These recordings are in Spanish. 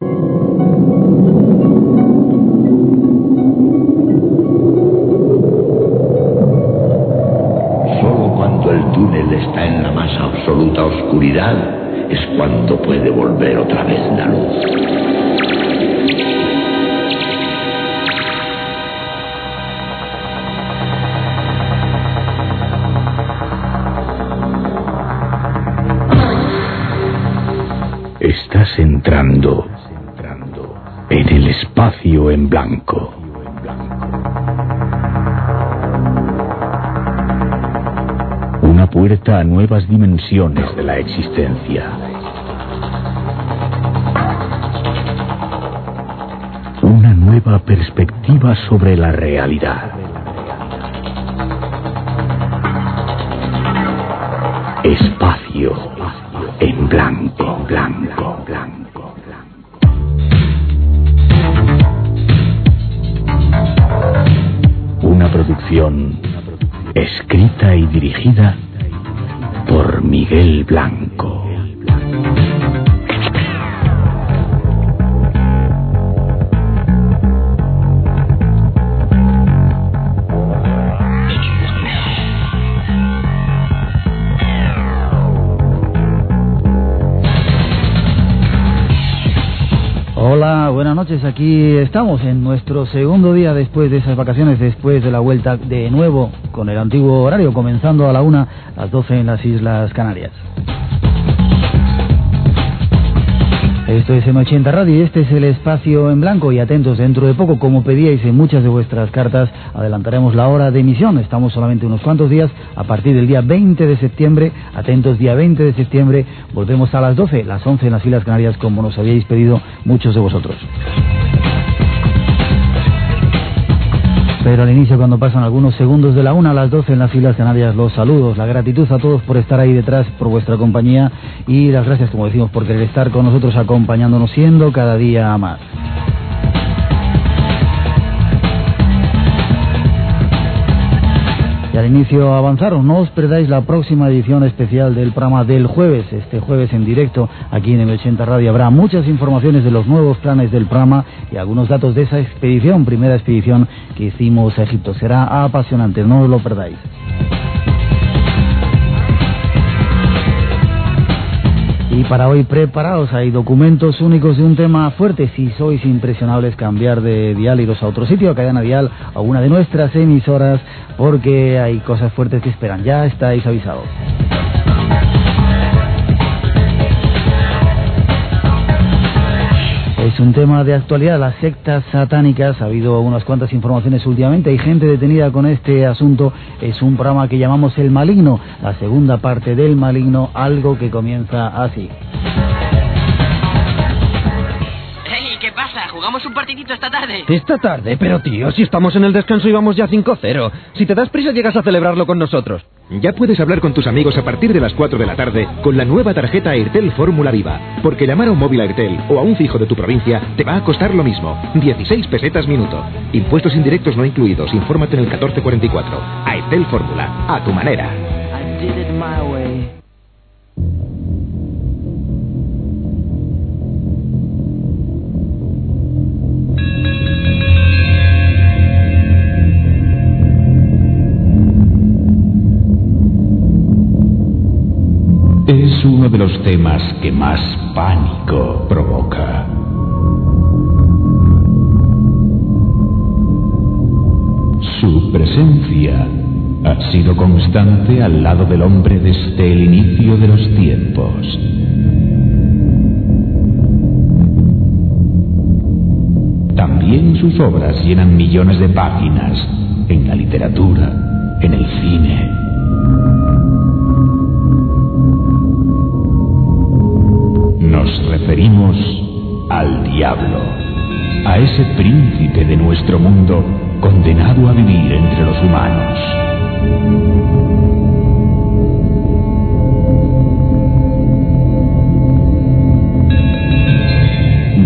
Solo cuando el túnel está en la más absoluta oscuridad es cuando puede volver otra vez la luz. Estás entrando espacio en blanco. Una puerta a nuevas dimensiones de la existencia. Una nueva perspectiva sobre la realidad. Espacio en blanco, blanco, blanco. Por Miguel Blanco. Aquí estamos en nuestro segundo día después de esas vacaciones, después de la vuelta de nuevo con el antiguo horario, comenzando a la una, las 12 en las Islas Canarias. Esto es M80 Radio y este es el espacio en blanco y atentos dentro de poco, como pedíais en muchas de vuestras cartas, adelantaremos la hora de emisión. Estamos solamente unos cuantos días, a partir del día 20 de septiembre, atentos día 20 de septiembre, volvemos a las 12, las 11 en las Islas Canarias, como nos habíais pedido muchos de vosotros. Pero al inicio, cuando pasan algunos segundos de la una a las 12 en las Islas Canarias, los saludos, la gratitud a todos por estar ahí detrás, por vuestra compañía y las gracias, como decimos, por querer estar con nosotros acompañándonos, siendo cada día más. Al inicio avanzaron, no os perdáis la próxima edición especial del programa del jueves, este jueves en directo aquí en M80 Radio. Habrá muchas informaciones de los nuevos planes del programa y algunos datos de esa expedición, primera expedición que hicimos a Egipto. Será apasionante, no os lo perdáis. Y para hoy preparados hay documentos únicos de un tema fuerte. Si sois impresionables, cambiar de dial, iros a otro sitio, a cadena dial, a una de nuestras emisoras, porque hay cosas fuertes que esperan. Ya estáis avisados. Es un tema de actualidad, las sectas satánicas. Ha habido unas cuantas informaciones últimamente. Hay gente detenida con este asunto. Es un programa que llamamos El Maligno, la segunda parte del Maligno, algo que comienza así. ¿Jugamos un partidito esta tarde? Esta tarde, pero tío, si estamos en el descanso y vamos ya 5-0. Si te das prisa llegas a celebrarlo con nosotros. Ya puedes hablar con tus amigos a partir de las 4 de la tarde con la nueva tarjeta Airtel Fórmula Viva. Porque llamar a un móvil Airtel o a un fijo de tu provincia te va a costar lo mismo. 16 pesetas minuto. Impuestos indirectos no incluidos. Infórmate en el 1444. Airtel Fórmula. A tu manera. Es uno de los temas que más pánico provoca. Su presencia ha sido constante al lado del hombre desde el inicio de los tiempos. También sus obras llenan millones de páginas en la literatura, en el cine. Nos referimos al diablo, a ese príncipe de nuestro mundo condenado a vivir entre los humanos.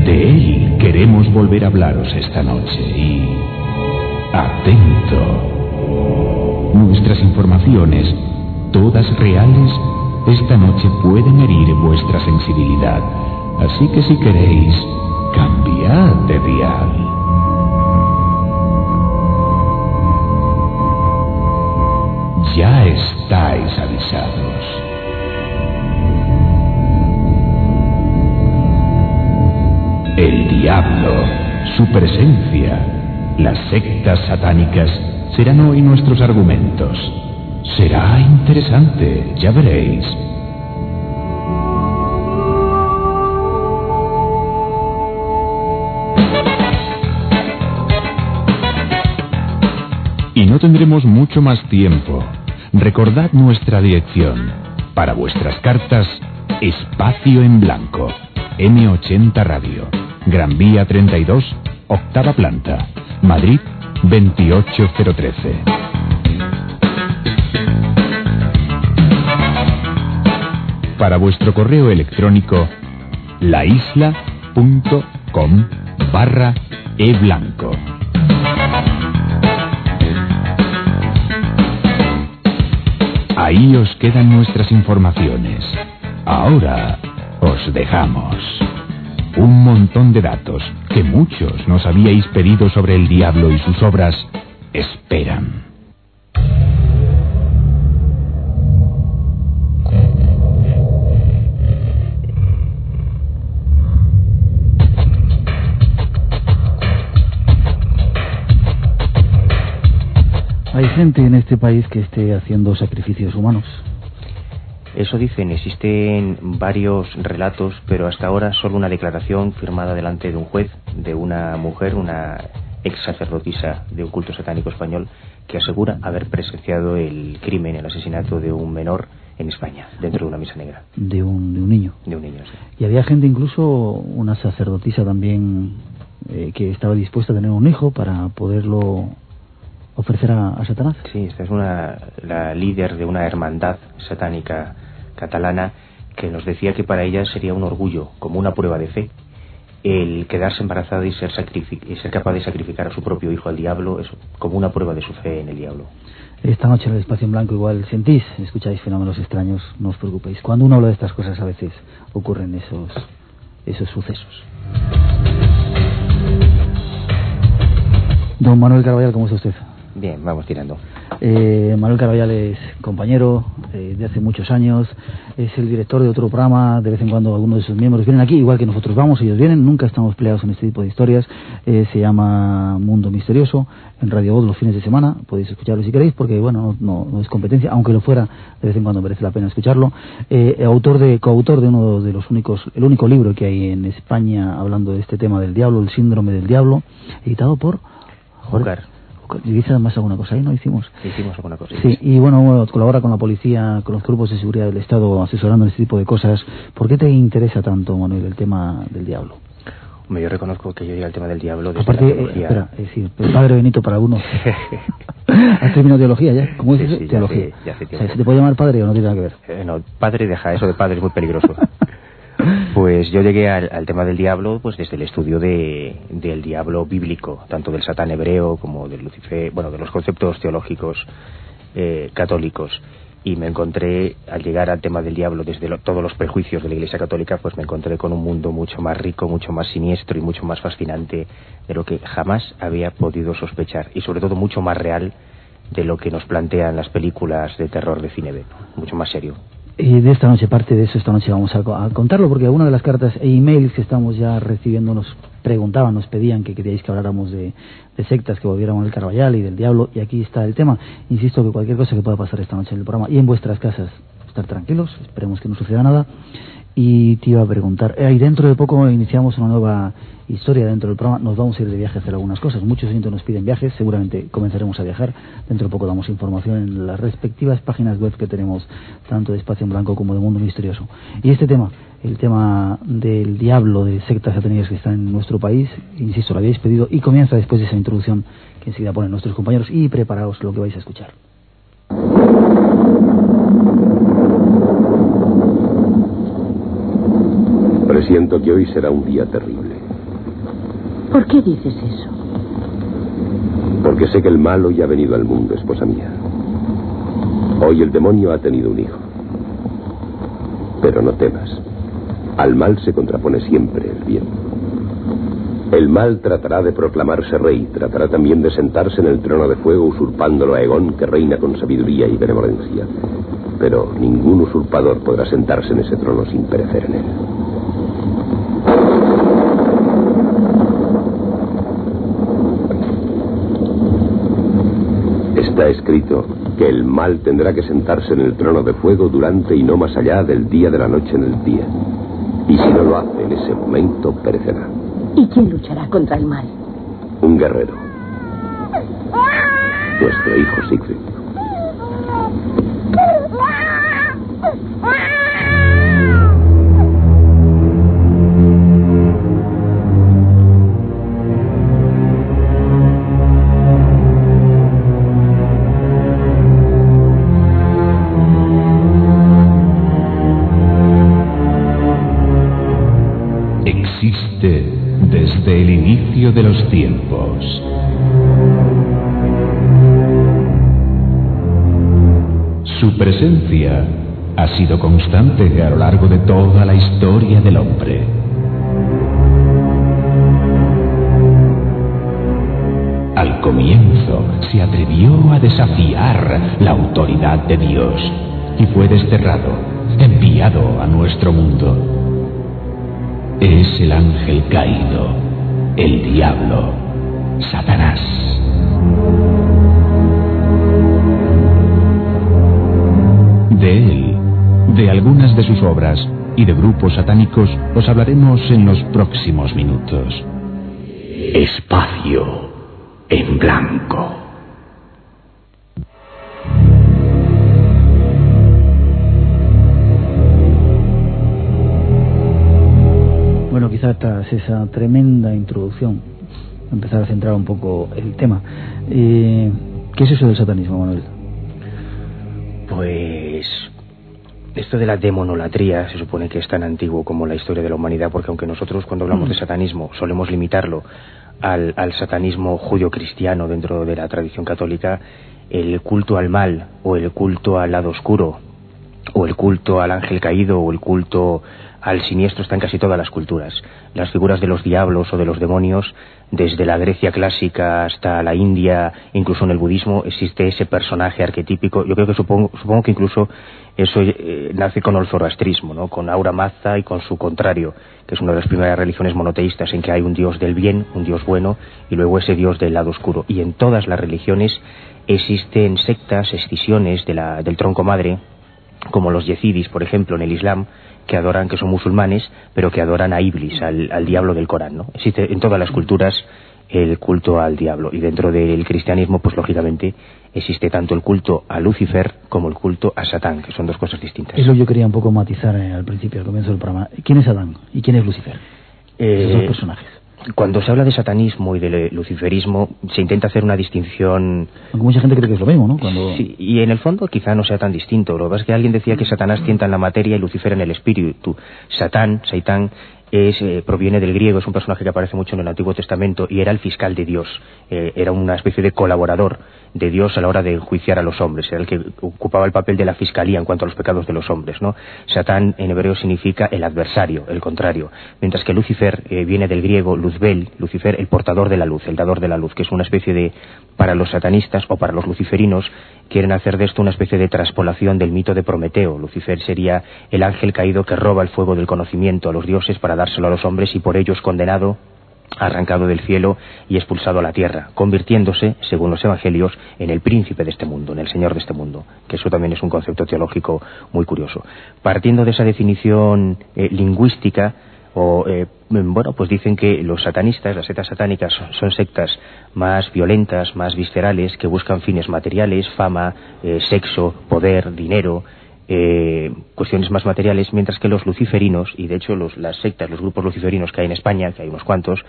De él queremos volver a hablaros esta noche y... Atento. Nuestras informaciones, todas reales, esta noche pueden herir vuestra sensibilidad. Así que si queréis, Mirad de dial. Ya estáis avisados. El diablo, su presencia, las sectas satánicas serán hoy nuestros argumentos. Será interesante, ya veréis. Y no tendremos mucho más tiempo. Recordad nuestra dirección. Para vuestras cartas, Espacio en Blanco. M80 Radio. Gran Vía 32, octava planta. Madrid 28013. Para vuestro correo electrónico, laisla.com barra eblanco. Ahí os quedan nuestras informaciones. Ahora os dejamos. Un montón de datos que muchos nos habíais pedido sobre el diablo y sus obras esperan. ¿Hay gente en este país que esté haciendo sacrificios humanos? Eso dicen, existen varios relatos, pero hasta ahora solo una declaración firmada delante de un juez de una mujer, una ex sacerdotisa de un culto satánico español, que asegura haber presenciado el crimen, el asesinato de un menor en España, dentro de una misa negra. De un, de un niño. De un niño, sí. Y había gente, incluso una sacerdotisa también, eh, que estaba dispuesta a tener un hijo para poderlo ofrecer a, a Satanás. Sí, esta es una, la líder de una hermandad satánica catalana que nos decía que para ella sería un orgullo, como una prueba de fe, el quedarse embarazada y ser, y ser capaz de sacrificar a su propio hijo al diablo, es como una prueba de su fe en el diablo. Esta noche en el espacio en blanco igual sentís, escucháis fenómenos extraños, no os preocupéis. Cuando uno habla de estas cosas a veces ocurren esos, esos sucesos. Don Manuel Carvallal, ¿cómo está usted? Bien, vamos tirando. Eh, Manuel Carvallal es compañero eh, de hace muchos años, es el director de otro programa, de vez en cuando algunos de sus miembros vienen aquí, igual que nosotros vamos, ellos vienen, nunca estamos peleados en este tipo de historias, eh, se llama Mundo Misterioso, en Radio Voz los fines de semana, podéis escucharlo si queréis, porque bueno, no, no es competencia, aunque lo fuera, de vez en cuando merece la pena escucharlo, Eh, autor de, coautor de uno de los únicos, el único libro que hay en España hablando de este tema del diablo, el síndrome del diablo, editado por... Júcar. ¿Y dice además alguna cosa ahí? ¿No hicimos? Hicimos alguna cosa. Sí, y bueno, colabora con la policía, con los grupos de seguridad del Estado, asesorando en este tipo de cosas. ¿Por qué te interesa tanto, Manuel, el tema del diablo? Hombre, yo reconozco que yo llegué al tema del diablo desde Aparte, la eh, espera, es decir, el padre Benito para algunos. ¿Has terminado teología ya? ¿Cómo dices? sí, teología. hace- ya hace O sea, tiempo. ¿Se te puede llamar padre o no tiene nada que ver? Eh, no, padre, deja eso de padre, es muy peligroso. Pues yo llegué al, al tema del diablo pues desde el estudio de, del diablo bíblico, tanto del satán hebreo como del Lucifer, bueno, de los conceptos teológicos eh, católicos. Y me encontré, al llegar al tema del diablo, desde lo- todos los prejuicios de la Iglesia Católica, pues me encontré con un mundo mucho más rico, mucho más siniestro y mucho más fascinante de lo que jamás había podido sospechar. Y sobre todo mucho más real de lo que nos plantean las películas de terror de cine. Mucho más serio. Y de esta noche, parte de eso, esta noche vamos a, a contarlo, porque algunas de las cartas e emails que estamos ya recibiendo nos preguntaban, nos pedían que queríais que habláramos de, de sectas, que volviéramos del Carvallal y del Diablo, y aquí está el tema. Insisto que cualquier cosa que pueda pasar esta noche en el programa y en vuestras casas, estar tranquilos, esperemos que no suceda nada. Y te iba a preguntar, eh, dentro de poco iniciamos una nueva historia dentro del programa, nos vamos a ir de viaje a hacer algunas cosas. Muchos oyentes nos piden viajes, seguramente comenzaremos a viajar. Dentro de poco damos información en las respectivas páginas web que tenemos, tanto de Espacio en Blanco como de Mundo Misterioso. Y este tema, el tema del diablo, de sectas satánicas que están en nuestro país, insisto, lo habéis pedido y comienza después de esa introducción que enseguida ponen nuestros compañeros y preparaos lo que vais a escuchar. Presiento que hoy será un día terrible, ¿Por qué dices eso? porque sé que el malo ya ha venido al mundo, esposa mía. Hoy el demonio ha tenido un hijo. Pero no temas. Al mal se contrapone siempre el bien. El mal tratará de proclamarse rey, tratará también de sentarse en el trono de fuego usurpándolo a Egón, que reina con sabiduría y benevolencia. Pero ningún usurpador podrá sentarse en ese trono sin perecer en él. Está escrito que el mal tendrá que sentarse en el trono de fuego durante y no más allá del día de la noche en el día. Y si no lo hace en ese momento, perecerá. ¿Y quién luchará contra el mal? Un guerrero. Nuestro hijo Siegfried. De los tiempos. Su presencia ha sido constante a lo largo de toda la historia del hombre. Al comienzo se atrevió a desafiar la autoridad de Dios y fue desterrado, enviado a nuestro mundo. Es el ángel caído, el diablo, Satanás. De él, de algunas de sus obras y de grupos satánicos os hablaremos en los próximos minutos. Espacio en blanco. Tras esa tremenda introducción, empezar a centrar un poco el tema. Eh, ¿Qué es eso del satanismo, Manuel? Pues esto de la demonolatría se supone que es tan antiguo como la historia de la humanidad, porque aunque nosotros cuando hablamos de satanismo solemos limitarlo al, al satanismo judío-cristiano dentro de la tradición católica, el culto al mal o el culto al lado oscuro o el culto al ángel caído o el culto al siniestro está en casi todas las culturas. Las figuras de los diablos o de los demonios, desde la Grecia clásica hasta la India, incluso en el budismo, existe ese personaje arquetípico. Yo creo que supongo, supongo que incluso eso eh, nace con el zoroastrismo, ¿no? con Aura Mazda y con su contrario, que es una de las primeras religiones monoteístas en que hay un dios del bien, un dios bueno, y luego ese dios del lado oscuro. Y en todas las religiones existen sectas, escisiones de la, del tronco madre, como los yezidis, por ejemplo, en el Islam, que adoran, que son musulmanes, pero que adoran a Iblis, al, al diablo del Corán. ¿no? Existe en todas las culturas el culto al diablo. Y dentro del cristianismo, pues lógicamente, existe tanto el culto a Lucifer como el culto a Satán, que son dos cosas distintas. Eso yo quería un poco matizar eh, al principio, al comienzo del programa. ¿Quién es Adán y quién es Lucifer? Eh, Esos dos personajes. Cuando se habla de satanismo y de luciferismo, se intenta hacer una distinción Aunque mucha gente cree que es lo mismo, ¿no? Cuando... Sí, y en el fondo quizá no sea tan distinto. Lo que pasa es que alguien decía que Satanás tienta en la materia y Lucifer en el espíritu. Satán, Saitán, es, eh, proviene del griego, es un personaje que aparece mucho en el Antiguo Testamento y era el fiscal de Dios. Eh, era una especie de colaborador de Dios a la hora de enjuiciar a los hombres. Era el que ocupaba el papel de la fiscalía en cuanto a los pecados de los hombres. ¿no? Satán en hebreo significa el adversario, el contrario. Mientras que Lucifer eh, viene del griego Luzbel, Lucifer, el portador de la luz, el dador de la luz, que es una especie de, para los satanistas o para los luciferinos, quieren hacer de esto una especie de traspolación del mito de Prometeo. Lucifer sería el ángel caído que roba el fuego del conocimiento a los dioses para dárselo a los hombres y por ello es condenado arrancado del cielo y expulsado a la tierra, convirtiéndose, según los evangelios, en el príncipe de este mundo, en el señor de este mundo, que eso también es un concepto teológico muy curioso. Partiendo de esa definición eh, lingüística, o eh, bueno, pues dicen que los satanistas, las sectas satánicas, son, sectas más violentas, más viscerales, que buscan fines materiales, fama, eh, sexo, poder, dinero, eh, cuestiones más materiales, mientras que los luciferinos, y de hecho los, las sectas, los grupos luciferinos que hay en España, que hay unos cuantos,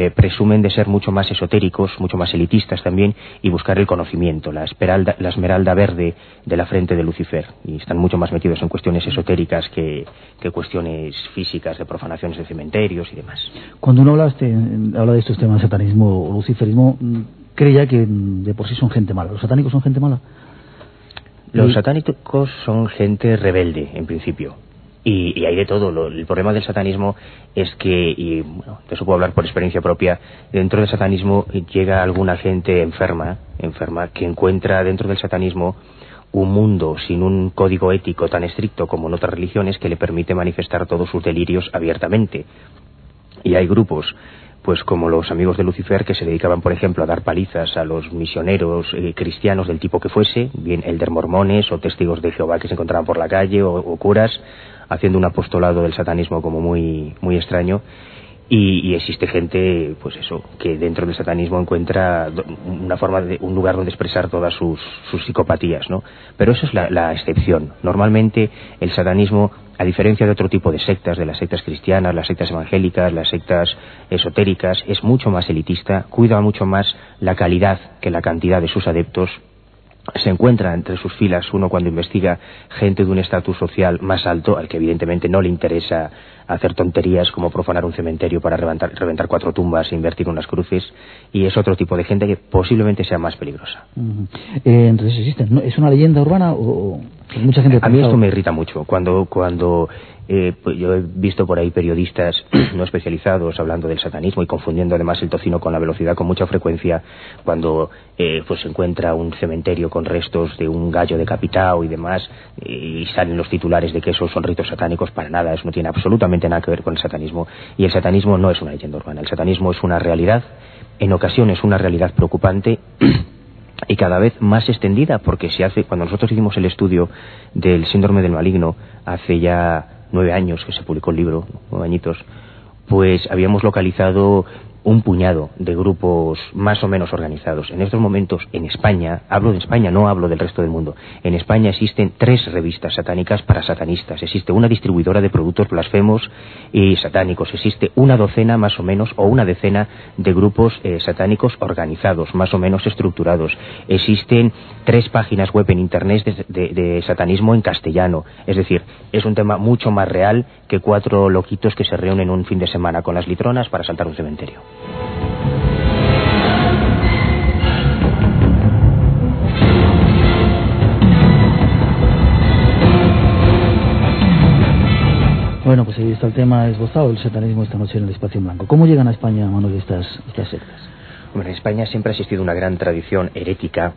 eh, presumen de ser mucho más esotéricos, mucho más elitistas también, y buscar el conocimiento, la, esmeralda, la esmeralda verde de la frente de Lucifer. Y están mucho más metidos en cuestiones esotéricas que, cuestiones físicas, de profanaciones de cementerios y demás. Cuando uno habla, este, habla de estos temas, satanismo o luciferismo, creía que de por sí son gente mala. ¿Los satánicos son gente mala? Los satánicos son gente rebelde, en principio. Y, hay de todo. el problema del satanismo es que, y bueno, eso puedo hablar por experiencia propia, dentro del satanismo llega alguna gente enferma, enferma, que encuentra dentro del satanismo un mundo sin un código ético tan estricto como en otras religiones que le permite manifestar todos sus delirios abiertamente. Y hay grupos pues como los amigos de Lucifer que se dedicaban, por ejemplo, a dar palizas a los misioneros eh, cristianos del tipo que fuese, bien elder mormones o testigos de Jehová que se encontraban por la calle o, o curas, haciendo un apostolado del satanismo como muy, muy extraño. Y, existe gente, pues eso, que dentro del satanismo encuentra una forma de, un lugar donde expresar todas sus, sus psicopatías, ¿no? Pero eso es la, la, excepción. Normalmente el satanismo, a diferencia de otro tipo de sectas, de las sectas cristianas, las sectas evangélicas, las sectas esotéricas, es mucho más elitista, cuida mucho más la calidad que la cantidad de sus adeptos se encuentra entre sus filas uno cuando investiga gente de un estatus social más alto, al que evidentemente no le interesa hacer tonterías como profanar un cementerio para reventar, reventar cuatro tumbas e invertir unas cruces, y es otro tipo de gente que posiblemente sea más peligrosa. Eh, entonces existen, ¿Es una leyenda urbana o, mucha gente... A mí esto me irrita mucho, cuando, cuando eh, pues yo he visto por ahí periodistas no especializados hablando del satanismo y confundiendo además el tocino con la velocidad con mucha frecuencia cuando eh, pues se encuentra un cementerio con restos de un gallo decapitado y demás y salen los titulares de que esos son ritos satánicos para nada, eso no tiene absolutamente nada que ver con el satanismo. Y el satanismo no es una leyenda urbana, el satanismo es una realidad, en ocasiones una realidad preocupante y cada vez más extendida porque se hace cuando nosotros hicimos el estudio del síndrome del maligno hace ya nueve años que se publicó el libro, nueve añitos, pues habíamos localizado un puñado de grupos más o menos organizados. En estos momentos, en España, hablo de España, no hablo del resto del mundo, en España existen tres revistas satánicas para satanistas. Existe una distribuidora de productos blasfemos y satánicos. Existe una docena más o menos, o una decena de grupos eh, satánicos organizados, más o menos estructurados. Existen tres páginas web en Internet de satanismo en castellano. Es decir, es un tema mucho más real que cuatro loquitos que se reúnen un fin de semana con las litronas para saltar un cementerio. Bueno, pues ahí está el tema esbozado, el satanismo esta noche en el espacio blanco. ¿Cómo llegan a España, Manuel, estas, estas sectas? Bueno, en España siempre ha existido una gran tradición herética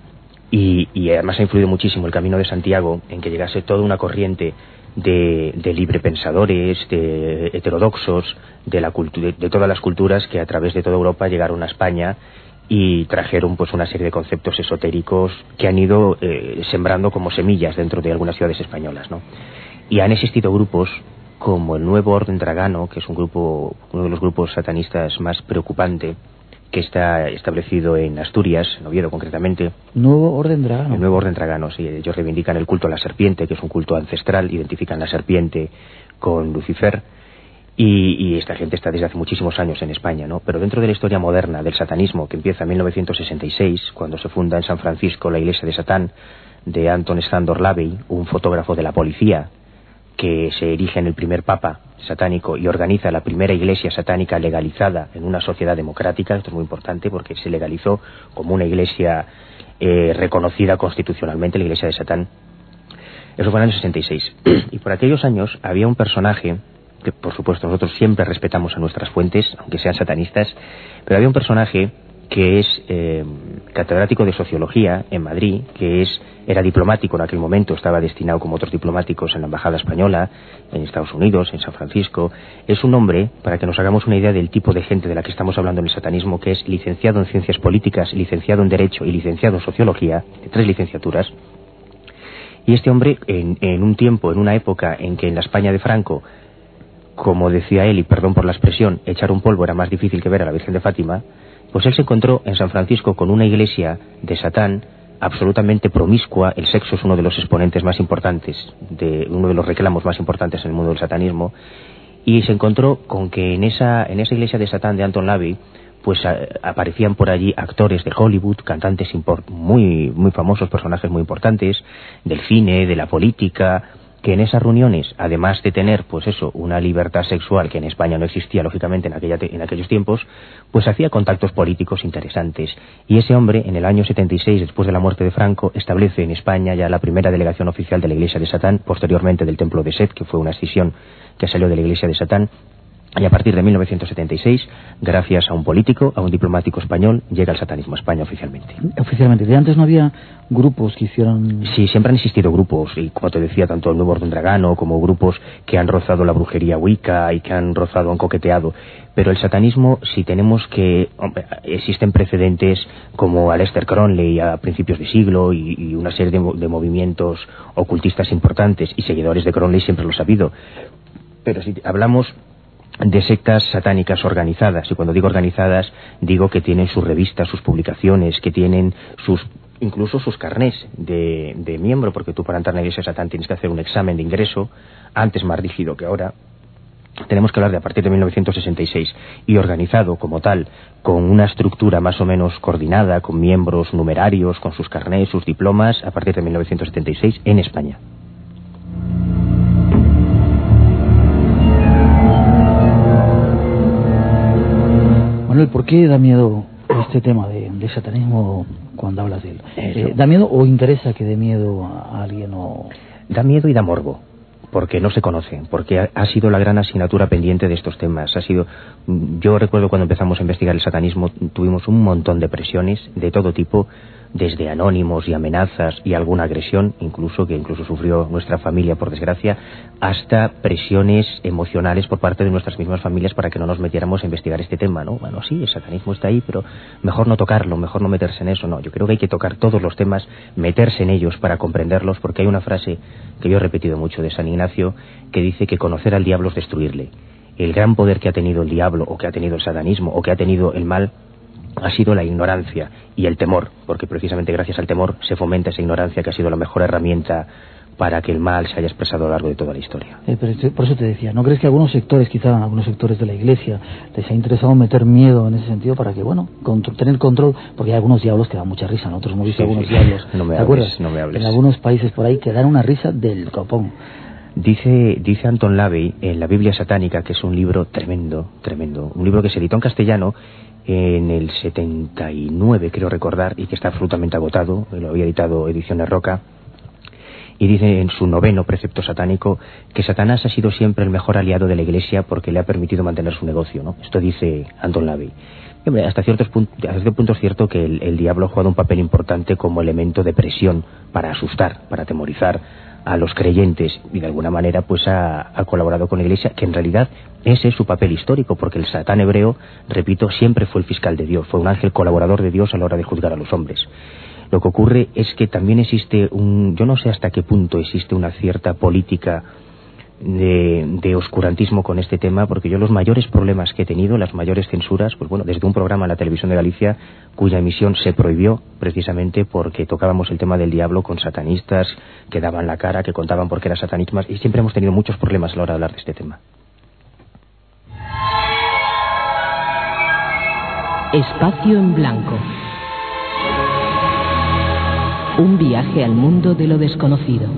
y, y, además ha influido muchísimo el Camino de Santiago en que llegase toda una corriente de, de librepensadores, de heterodoxos, de, la de, todas las culturas que a través de toda Europa llegaron a España y trajeron pues una serie de conceptos esotéricos que han ido eh, sembrando como semillas dentro de algunas ciudades españolas, ¿no? Y han existido grupos como el Nuevo Orden Dragano, que es un grupo, uno de los grupos satanistas más preocupante, que está establecido en Asturias, en Oviedo concretamente. Nuevo Orden Dragano. El Nuevo Orden Dragano, sí. Ellos reivindican el culto a la serpiente, que es un culto ancestral, identifican la serpiente con Lucifer. Y, esta gente está desde hace muchísimos años en España, ¿no? Pero dentro de la historia moderna del satanismo, que empieza en 1966, cuando se funda en San Francisco la Iglesia de Satán, de Anton Sandor Lavey, un fotógrafo de la policía, que se erige en el primer papa satánico y organiza la primera iglesia satánica legalizada en una sociedad democrática, esto es muy importante porque se legalizó como una iglesia eh, reconocida constitucionalmente, la iglesia de Satán. Eso fue en el año 66. y por aquellos años había un personaje, que por supuesto nosotros siempre respetamos a nuestras fuentes, aunque sean satanistas, pero había un personaje que es eh, catedrático de sociología en Madrid, que es era diplomático en aquel momento, estaba destinado como otros diplomáticos en la Embajada Española, en Estados Unidos, en San Francisco. Es un hombre, para que nos hagamos una idea del tipo de gente de la que estamos hablando en el satanismo, que es licenciado en Ciencias Políticas, licenciado en Derecho y licenciado en Sociología, de tres licenciaturas. Y este hombre, en, en un tiempo, en una época en que en la España de Franco, como decía él, y perdón por la expresión, echar un polvo era más difícil que ver a la Virgen de Fátima, pues él se encontró en San Francisco con una iglesia de Satán absolutamente promiscua, el sexo es uno de los exponentes más importantes, de uno de los reclamos más importantes en el mundo del satanismo, y se encontró con que en esa, en esa iglesia de Satán de Anton Lavey, pues aparecían por allí actores de Hollywood, cantantes muy, muy famosos, personajes muy importantes, del cine, de la política, que en esas reuniones, además de tener, pues eso, una libertad sexual que en España no existía, lógicamente, en, aquellos tiempos, pues hacía contactos políticos interesantes. Y ese hombre, en el año 76, después de la muerte de Franco, establece en España ya la primera delegación oficial de la Iglesia de Satán, posteriormente del Templo de Set, que fue una escisión que salió de la Iglesia de Satán, y a partir de 1976, gracias a un político, a un diplomático español, llega el satanismo a España oficialmente. Oficialmente. De antes no había grupos que hicieran... Sí, siempre han existido grupos, y como te decía, tanto el Nuevo Orden Dragano como grupos que han rozado la brujería wicca y que han rozado, han coqueteado. Pero el satanismo, si tenemos que... Hombre, existen precedentes como Aleister Crowley a principios de siglo y, y una serie de, de movimientos ocultistas importantes y seguidores de Crowley siempre lo ha sabido. Pero si hablamos de sectas satánicas organizadas. Y cuando digo organizadas, digo que tienen sus revistas, sus publicaciones, que tienen sus incluso sus carnés de, de miembro, porque tú para entrar en la iglesia satán tienes que hacer un examen de ingreso, antes más rígido que ahora. Tenemos que hablar de a partir de 1966 y organizado como tal, con una estructura más o menos coordinada, con miembros numerarios, con sus carnés, sus diplomas, a partir de 1976 en España. Manuel, ¿por qué da miedo este tema de, de satanismo cuando hablas de él? Eh, ¿Da miedo o interesa que dé miedo a alguien o...? Da miedo y da morbo porque no se conoce, porque ha, ha, sido la gran asignatura pendiente de estos temas. Ha sido, yo recuerdo cuando empezamos a investigar el satanismo, tuvimos un montón de presiones de todo tipo, desde anónimos y amenazas y alguna agresión, incluso que incluso sufrió nuestra familia por desgracia, hasta presiones emocionales por parte de nuestras mismas familias para que no nos metiéramos a investigar este tema, ¿no? Bueno, sí, el satanismo está ahí, pero mejor no tocarlo, mejor no meterse en eso, no. Yo creo que hay que tocar todos los temas, meterse en ellos para comprenderlos, porque hay una frase que yo he repetido mucho de San Ignacio que dice que conocer al diablo es destruirle. El gran poder que ha tenido el diablo o que ha tenido el satanismo o que ha tenido el mal ha sido la ignorancia y el temor, porque precisamente gracias al temor se fomenta esa ignorancia que ha sido la mejor herramienta para que el mal se haya expresado a lo largo de toda la historia. Eh, pero por eso te decía, ¿no crees que algunos sectores, quizá algunos sectores de la Iglesia, les ha interesado meter miedo en ese sentido para que, bueno, tener control? Porque hay algunos diablos que dan mucha risa, nosotros hemos visto Sí, algunos sí. diablos, No me ¿te hables, no me hables. En algunos países por ahí que dan una risa del copón. Dice, dice Anton Lavey en la Biblia satánica, que es un libro tremendo, tremendo, un libro que se editó en castellano en el 79, creo recordar, y que está absolutamente agotado, lo había editado Ediciones Roca, y dice en su noveno precepto satánico que Satanás ha sido siempre el mejor aliado de la Iglesia porque le ha permitido mantener su negocio, ¿no? Esto dice Anton Lavey. Hasta ciertos puntos, hasta cierto punto es cierto que el, el diablo ha jugado un papel importante como elemento de presión para asustar, para atemorizar a los creyentes y de alguna manera pues ha, colaborado con la Iglesia, que en realidad ese es su papel histórico, porque el Satán hebreo, repito, siempre fue el fiscal de Dios, fue un ángel colaborador de Dios a la hora de juzgar a los hombres. Lo que ocurre es que también existe un, yo no sé hasta qué punto existe una cierta política de, de, oscurantismo con este tema, porque yo los mayores problemas que he tenido, las mayores censuras, pues bueno, desde un programa en la televisión de Galicia, cuya emisión se prohibió precisamente porque tocábamos el tema del diablo con satanistas que daban la cara, que contaban por qué era satanismo, y siempre hemos tenido muchos problemas a la hora de hablar de este tema. Espacio en blanco. Un viaje al mundo de lo desconocido.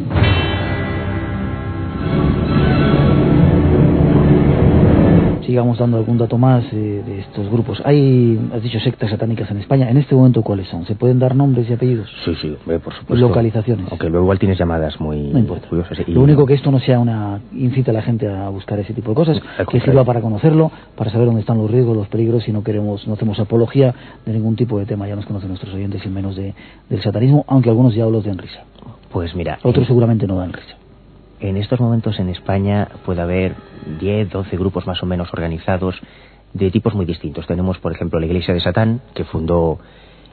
Sigamos dando algún dato más eh, de estos grupos. Hay, has dicho, sectas satánicas en España. ¿En este momento cuáles son? ¿Se pueden dar nombres y apellidos? Sí, sí, eh, por supuesto. Localizaciones. Aunque luego igual tienes llamadas muy no importa. curiosas. Y... Lo único que esto no sea una... incita a la gente a buscar ese tipo de cosas, que sirva para conocerlo, para saber dónde están los riesgos, los peligros, y no queremos, no hacemos apología de ningún tipo de tema. Ya nos conocen nuestros oyentes y menos de, del satanismo, aunque algunos diablos den risa. Pues mira... Otros eh... seguramente no dan risa. En estos momentos en España puede haber 10, 12 grupos más o menos organizados de tipos muy distintos. Tenemos, por ejemplo, la Iglesia de Satán, que fundó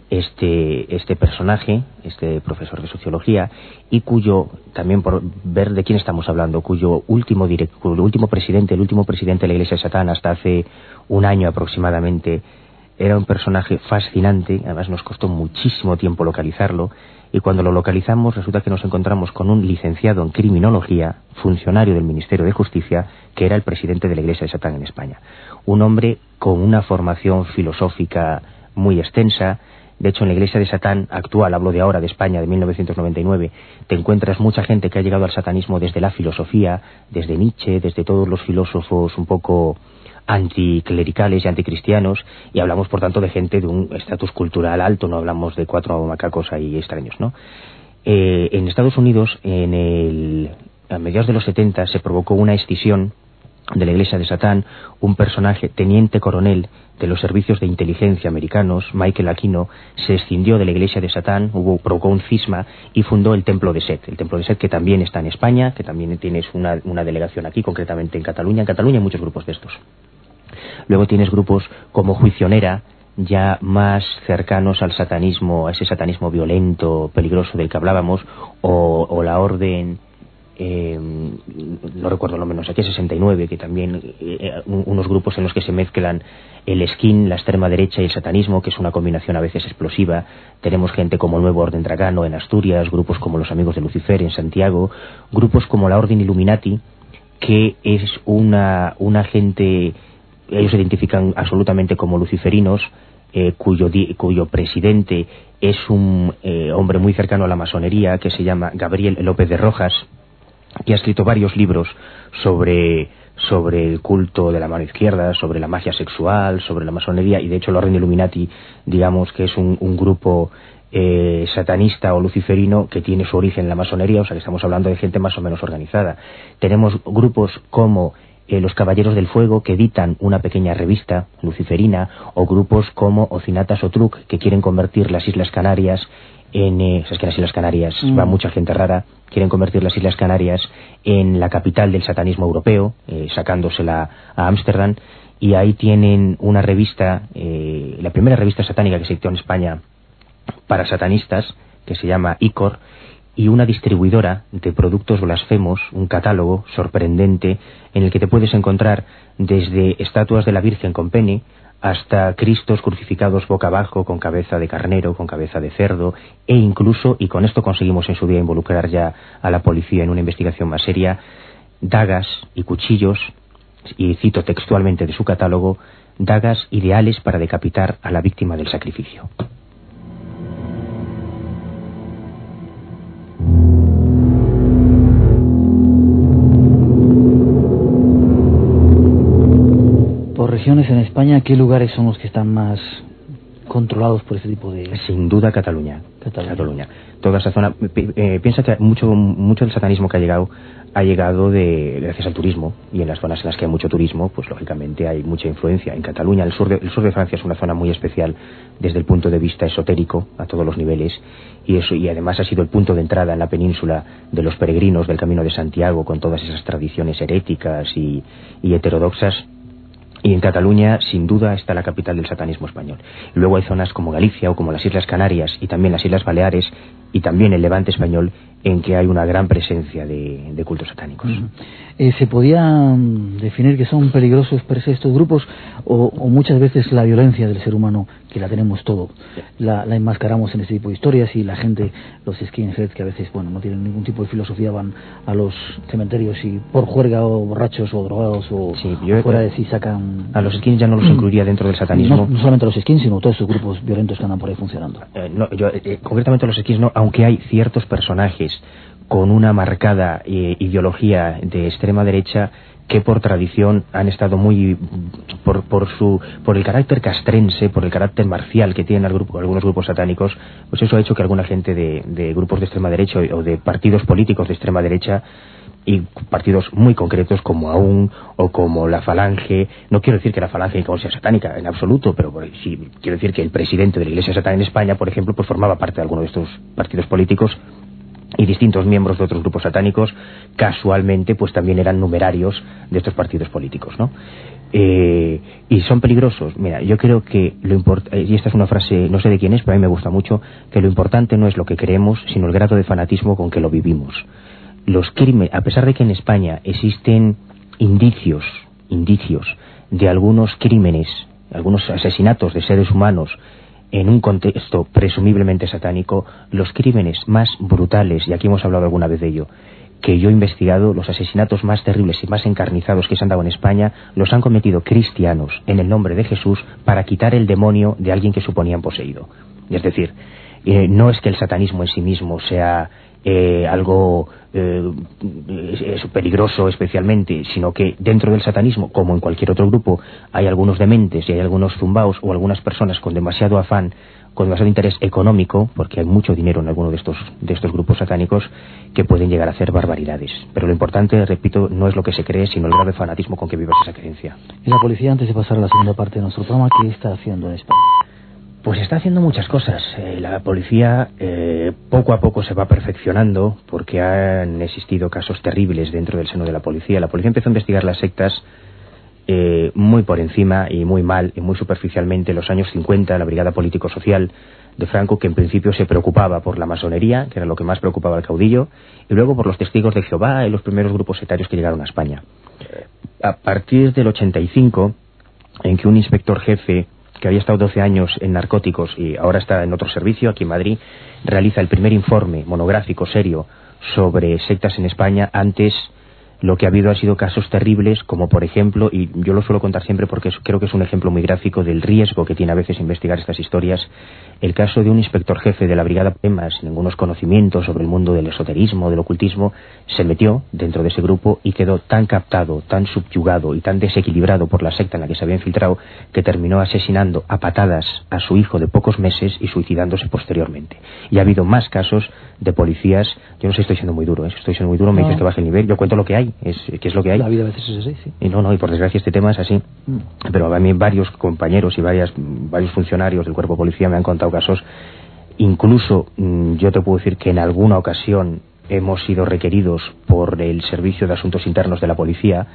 este, este personaje, este profesor de sociología, y cuyo, también por ver de quién estamos hablando, cuyo último, direct, cuyo último presidente, el último presidente de la Iglesia de Satán hasta hace un año aproximadamente, era un personaje fascinante, además nos costó muchísimo tiempo localizarlo, y cuando lo localizamos resulta que nos encontramos con un licenciado en criminología, funcionario del Ministerio de Justicia, que era el presidente de la Iglesia de Satán en España. Un hombre con una formación filosófica muy extensa, De hecho, en la iglesia de Satán actual, hablo de ahora, de España, de 1999, te encuentras mucha gente que ha llegado al satanismo desde la filosofía, desde Nietzsche, desde todos los filósofos un poco anticlericales y anticristianos y hablamos por tanto de gente de un estatus cultural alto, no hablamos de cuatro macacos ahí extraños, ¿no? Eh, en Estados Unidos, en el, a mediados de los 70, se provocó una escisión de la iglesia de Satán, un personaje, teniente coronel de los servicios de inteligencia americanos, Michael Aquino, se escindió de la iglesia de Satán, hubo, provocó un cisma y fundó el Templo de Set. El Templo de Set que también está en España, que también tienes una, una delegación aquí, concretamente en Cataluña. En Cataluña hay muchos grupos de estos. Luego tienes grupos como Juicionera, ya más cercanos al satanismo, a ese satanismo violento, peligroso del que hablábamos, o, la orden, eh, no recuerdo lo menos, aquí 69, que también eh, unos grupos en los que se mezclan el skin, la extrema derecha y el satanismo, que es una combinación a veces explosiva. Tenemos gente como el Nuevo Orden Dragano en Asturias, grupos como los Amigos de Lucifer en Santiago, grupos como la Orden Illuminati, que es una, una gente ellos se identifican absolutamente como luciferinos, eh, cuyo, cuyo presidente es un eh, hombre muy cercano a la masonería que se llama Gabriel López de Rojas, que ha escrito varios libros sobre, sobre el culto de la mano izquierda, sobre la magia sexual, sobre la masonería, y de hecho el Orden Illuminati, digamos que es un, un grupo eh, satanista o luciferino que tiene su origen en la masonería, o sea que estamos hablando de gente más o menos organizada. Tenemos grupos como eh, los Caballeros del Fuego que editan una pequeña revista luciferina o grupos como Ocinatas o Truc que quieren convertir las Islas Canarias en... Eh, ¿Sabes que las Islas Canarias Mm. va mucha gente rara? Quieren convertir las Islas Canarias en la capital del satanismo europeo, eh, sacándosela a Ámsterdam y ahí tienen una revista, eh, la primera revista satánica que se editó en España para satanistas, que se llama ICOR, y una distribuidora de productos blasfemos, un catálogo sorprendente en el que te puedes encontrar desde estatuas de la Virgen con pene hasta Cristos crucificados boca abajo con cabeza de carnero, con cabeza de cerdo e incluso, y con esto conseguimos en su día involucrar ya a la policía en una investigación más seria, dagas y cuchillos, y cito textualmente de su catálogo, dagas ideales para decapitar a la víctima del sacrificio. Regiones en España, ¿qué lugares son los que están más controlados por este tipo de...? Sin duda Cataluña. Cataluña. Toda esa zona. eh, piensa que mucho, mucho del satanismo que ha llegado ha llegado de, gracias al turismo y en las zonas en las que hay mucho turismo, pues lógicamente hay mucha influencia. En Cataluña, el sur de, el sur de Francia es una zona muy especial desde el punto de vista esotérico a todos los niveles y eso y además ha sido el punto de entrada en la península de los peregrinos del Camino de Santiago con todas esas tradiciones heréticas y, y heterodoxas y en Cataluña, sin duda, está la capital del satanismo español. Luego hay zonas como Galicia o como las Islas Canarias y también las Islas Baleares y también el Levante español en que hay una gran presencia de, de cultos satánicos. Eh, ¿Se podía mm, definir que son peligrosos per se estos grupos o, o muchas veces la violencia del ser humano, que la tenemos todo, la, la enmascaramos en este tipo de historias y la gente, los skinheads que a veces bueno no tienen ningún tipo de filosofía, van a los cementerios y por juerga o borrachos o drogados o yo- fuera de sí sacan... A los skins ya no los Mm. incluiría dentro del satanismo. No, no solamente a los skins, sino todos estos grupos violentos que andan por ahí funcionando. Eh, no, yo, eh, concretamente los skins no, aunque hay ciertos personajes con una marcada eh, ideología de extrema derecha que por tradición han estado muy por, su por el carácter castrense, por el carácter marcial que tienen grupo- algunos grupos satánicos, pues eso ha hecho que alguna gente de, grupos de extrema derecha o de partidos políticos de extrema derecha y partidos muy concretos como AUN o como la Falange. No quiero decir que la Falange sea satánica en absoluto, pero sí quiero decir que el presidente de la Iglesia Satán en España, por ejemplo, pues formaba parte de alguno de estos partidos políticos y distintos miembros de otros grupos satánicos casualmente pues también eran numerarios de estos partidos políticos, ¿no? Eh, y son peligrosos. Mira, yo creo que lo importante, y esta es una frase, no sé de quién es, pero a mí me gusta mucho, que lo importante no es lo que creemos, sino el grado de fanatismo con que lo vivimos. Los crímenes, a pesar de que en España existen indicios, indicios de algunos crímenes, algunos asesinatos de seres humanos en un contexto presumiblemente satánico, los crímenes más brutales, y aquí hemos hablado alguna vez de ello, que yo he investigado, los asesinatos más terribles y más encarnizados que se han dado en España, los han cometido cristianos en el nombre de Jesús para quitar el demonio de alguien que suponían poseído. Es decir, eh, no es que el satanismo en sí mismo sea eh, algo eh, peligroso especialmente, sino que dentro del satanismo, como en cualquier otro grupo, hay algunos dementes y hay algunos zumbaos o algunas personas con demasiado afán, con demasiado interés económico, porque hay mucho dinero en alguno de estos, de estos grupos satánicos, que pueden llegar a hacer barbaridades. Pero lo importante, repito, no es lo que se cree, sino el grave fanatismo con que vives esa creencia. Y la policía, antes de pasar a la segunda parte de nuestro programa, ¿qué está haciendo en España? Pues está haciendo muchas cosas. Eh, la policía eh, poco a poco se va perfeccionando porque han existido casos terribles dentro del seno de la policía. La policía empezó a investigar las sectas eh, muy por encima y muy mal y muy superficialmente en los años 50, la Brigada Político-Social de Franco, que en principio se preocupaba por la masonería, que era lo que más preocupaba al caudillo, y luego por los testigos de Jehová y los primeros grupos sectarios que llegaron a España. A partir del 85, en que un inspector jefe que había estado 12 años en narcóticos y ahora está en otro servicio aquí en Madrid, realiza el primer informe monográfico serio sobre sectas en España. Antes lo que ha habido ha sido casos terribles, como por ejemplo, y yo lo suelo contar siempre porque creo que es un ejemplo muy gráfico del riesgo que tiene a veces investigar estas historias, el caso de un inspector jefe de la Brigada Pemas, sin ningunos conocimientos sobre el mundo del esoterismo, del ocultismo, se metió dentro de ese grupo y quedó tan captado, tan subyugado y tan desequilibrado por la secta en la que se había infiltrado que terminó asesinando a patadas a su hijo de pocos meses y suicidándose posteriormente. Y ha habido más casos de policías, yo no sé, estoy siendo muy duro, ¿eh? estoy siendo muy duro, me dices que baje el nivel, yo cuento lo que hay, es, que es lo que hay. La vida a veces es así, sí. Y no, no, y por desgracia este tema es así. Mm. Pero a mí varios compañeros y varias, varios funcionarios del cuerpo de policía me han contado casos, incluso mm, yo te puedo decir que en alguna ocasión hemos sido requeridos por el Servicio de Asuntos Internos de la Policía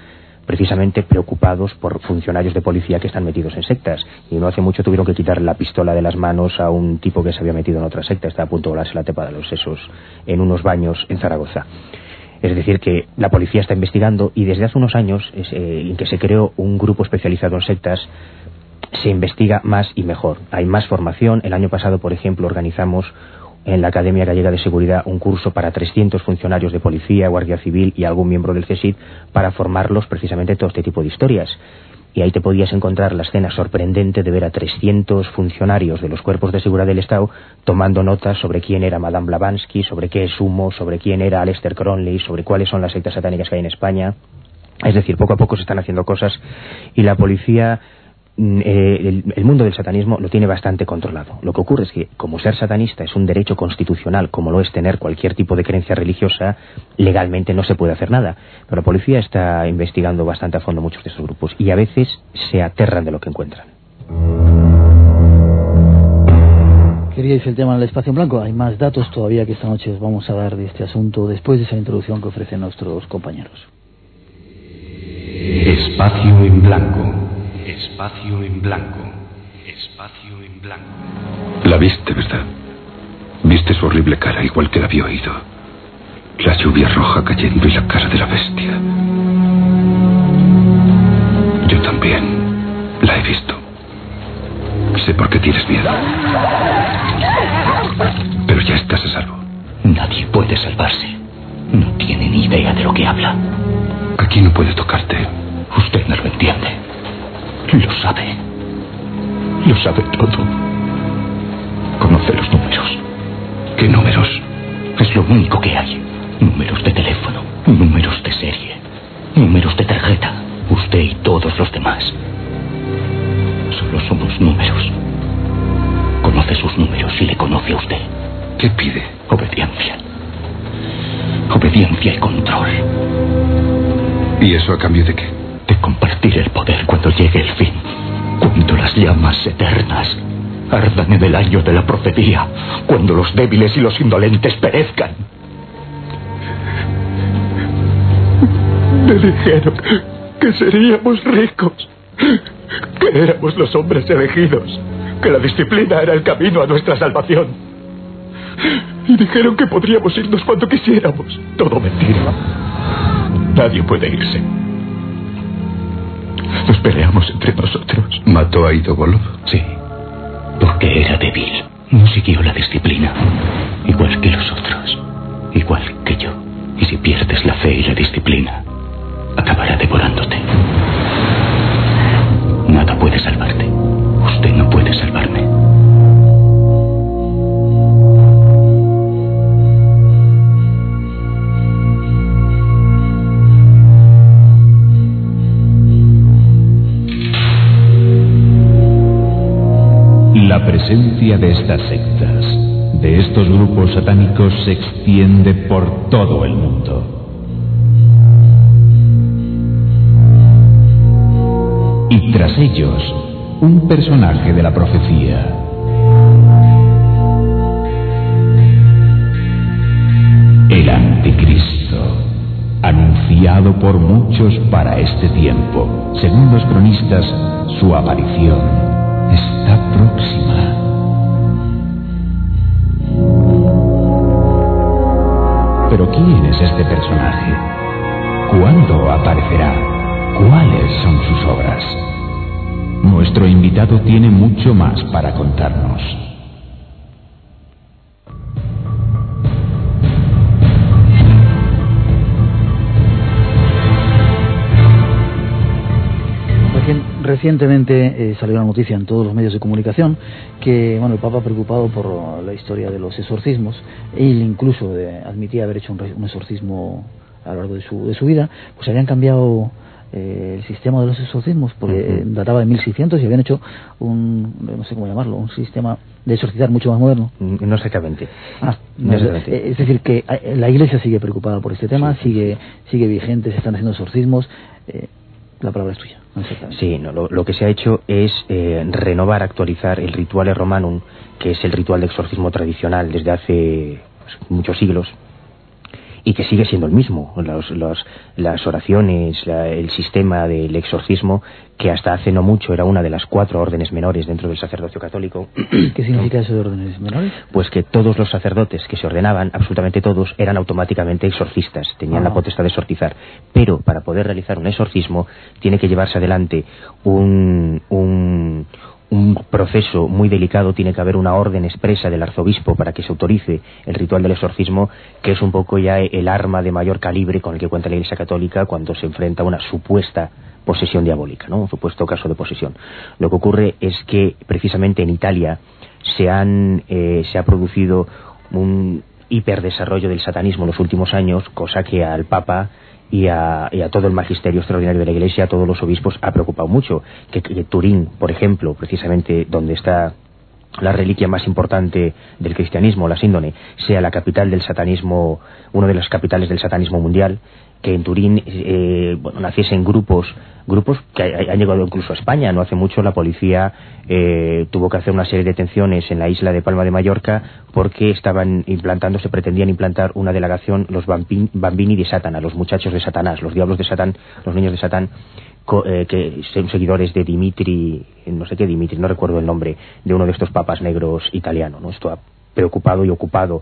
precisamente preocupados por funcionarios de policía que están metidos en sectas. Y no hace mucho tuvieron que quitar la pistola de las manos a un tipo que se había metido en otra secta, está a punto de volarse la tepa de los sesos en unos baños en Zaragoza. Es decir, que la policía está investigando y desde hace unos años eh, en que se creó un grupo especializado en sectas, se investiga más y mejor. Hay más formación. El año pasado, por ejemplo, organizamos en la Academia Gallega de Seguridad un curso para 300 funcionarios de policía, guardia civil y algún miembro del CSID para formarlos precisamente todo este tipo de historias. Y ahí te podías encontrar la escena sorprendente de ver a 300 funcionarios de los cuerpos de seguridad del Estado tomando notas sobre quién era Madame Blavatsky, sobre qué es humo, sobre quién era Aleister Crowley, sobre cuáles son las sectas satánicas que hay en España. Es decir, poco a poco se están haciendo cosas y la policía eh, el, mundo del satanismo lo tiene bastante controlado. Lo que ocurre es que, como ser satanista es un derecho constitucional, como lo es tener cualquier tipo de creencia religiosa, legalmente no se puede hacer nada. Pero la policía está investigando bastante a fondo muchos de esos grupos y a veces se aterran de lo que encuentran. Queríais el tema del espacio en blanco. Hay más datos todavía que esta noche os vamos a dar de este asunto después de esa introducción que ofrecen nuestros compañeros. Espacio en blanco. Espacio en blanco. Espacio en blanco. La viste, ¿verdad? Viste su horrible cara, igual que la había oído. La lluvia roja cayendo y la cara de la bestia. Yo también la he visto. Sé por qué tienes miedo. Pero ya estás a salvo. Nadie puede salvarse. No tiene ni idea de lo que habla. Aquí no puede tocarte. Usted no lo entiende. Lo sabe. Lo sabe todo. Conoce los números. ¿Qué números? Es lo único que hay. Números de teléfono, números de serie, números de tarjeta. Usted y todos los demás. Solo somos números. Conoce sus números y le conoce a usted. ¿Qué pide? Obediencia. Obediencia y control. ¿Y eso a cambio de qué? De compartir el poder cuando llegue el fin, cuando las llamas eternas ardan en el año de la profecía, cuando los débiles y los indolentes perezcan. Me dijeron que seríamos ricos, que éramos los hombres elegidos, que la disciplina era el camino a nuestra salvación. Y dijeron que podríamos irnos cuando quisiéramos. Todo mentira. Nadie puede irse. Nos peleamos entre nosotros. ¿Mató a Ido Golov? Sí. Porque era débil. No siguió la disciplina. Igual que los otros. Igual que yo. Y si pierdes la fe y la disciplina, acabará devorándote. Nada puede salvarte. Usted no puede salvarme. Presencia de estas sectas, de estos grupos satánicos, se extiende por todo el mundo. Y tras ellos, un personaje de la profecía. El anticristo, anunciado por muchos para este tiempo. Según los cronistas, su aparición Pero ¿quién es este personaje? ¿Cuándo aparecerá? ¿Cuáles son sus obras? Nuestro invitado tiene mucho más para contarnos. Recientemente eh, salió la noticia en todos los medios de comunicación que bueno, el Papa preocupado por la historia de los exorcismos, él incluso admitía haber hecho un, exorcismo a lo largo de su, de su vida, pues habían cambiado eh, el sistema de los exorcismos, porque databa de 1600 y habían hecho un, no sé cómo llamarlo, un sistema de exorcizar mucho más moderno. Mm, no exactamente. Ah, eh, Es decir, que la Iglesia sigue preocupada por este tema, sigue sigue vigente, se están haciendo exorcismos. La palabra es tuya. Sí, lo, que se ha hecho es eh, renovar, actualizar el ritual romanum, que es el ritual de exorcismo tradicional desde hace pues, muchos siglos, y que sigue siendo el mismo. las oraciones, el sistema del exorcismo, que hasta hace no mucho era una de las cuatro órdenes menores dentro del sacerdocio católico. ¿Qué significa eso de órdenes menores? Pues que todos los sacerdotes que se ordenaban, absolutamente todos, eran automáticamente exorcistas, tenían la ah. potestad de exorcizar. Pero para poder realizar un exorcismo tiene que llevarse adelante un, un, un proceso muy delicado, tiene que haber una orden expresa del arzobispo para que se autorice el ritual del exorcismo, que es un poco ya el arma de mayor calibre con el que cuenta la Iglesia Católica cuando se enfrenta a una supuesta posesión diabólica, ¿no? un supuesto caso de posesión. Lo que ocurre es que precisamente en Italia se, han, eh, se ha producido un hiperdesarrollo del satanismo en los últimos años, cosa que al Papa y a, todo el magisterio extraordinario de la Iglesia, a todos los obispos, ha preocupado mucho. Que, Turín, por ejemplo, precisamente donde está la reliquia más importante del cristianismo, la síndone, sea la capital del satanismo, una de las capitales del satanismo mundial, que en Turín eh, bueno, naciesen grupos grupos que han llegado incluso a España. No hace mucho la policía eh, tuvo que hacer una serie de detenciones en la isla de Palma de Mallorca porque estaban implantando, se pretendían implantar una delegación, los bambini de Satana, los muchachos de Satanás, los diablos de Satán, los niños de Satán, eh, que son seguidores de Dimitri, no sé qué Dimitri, no recuerdo el nombre, de uno de estos papas negros italianos. ¿no? Esto ha preocupado y ocupado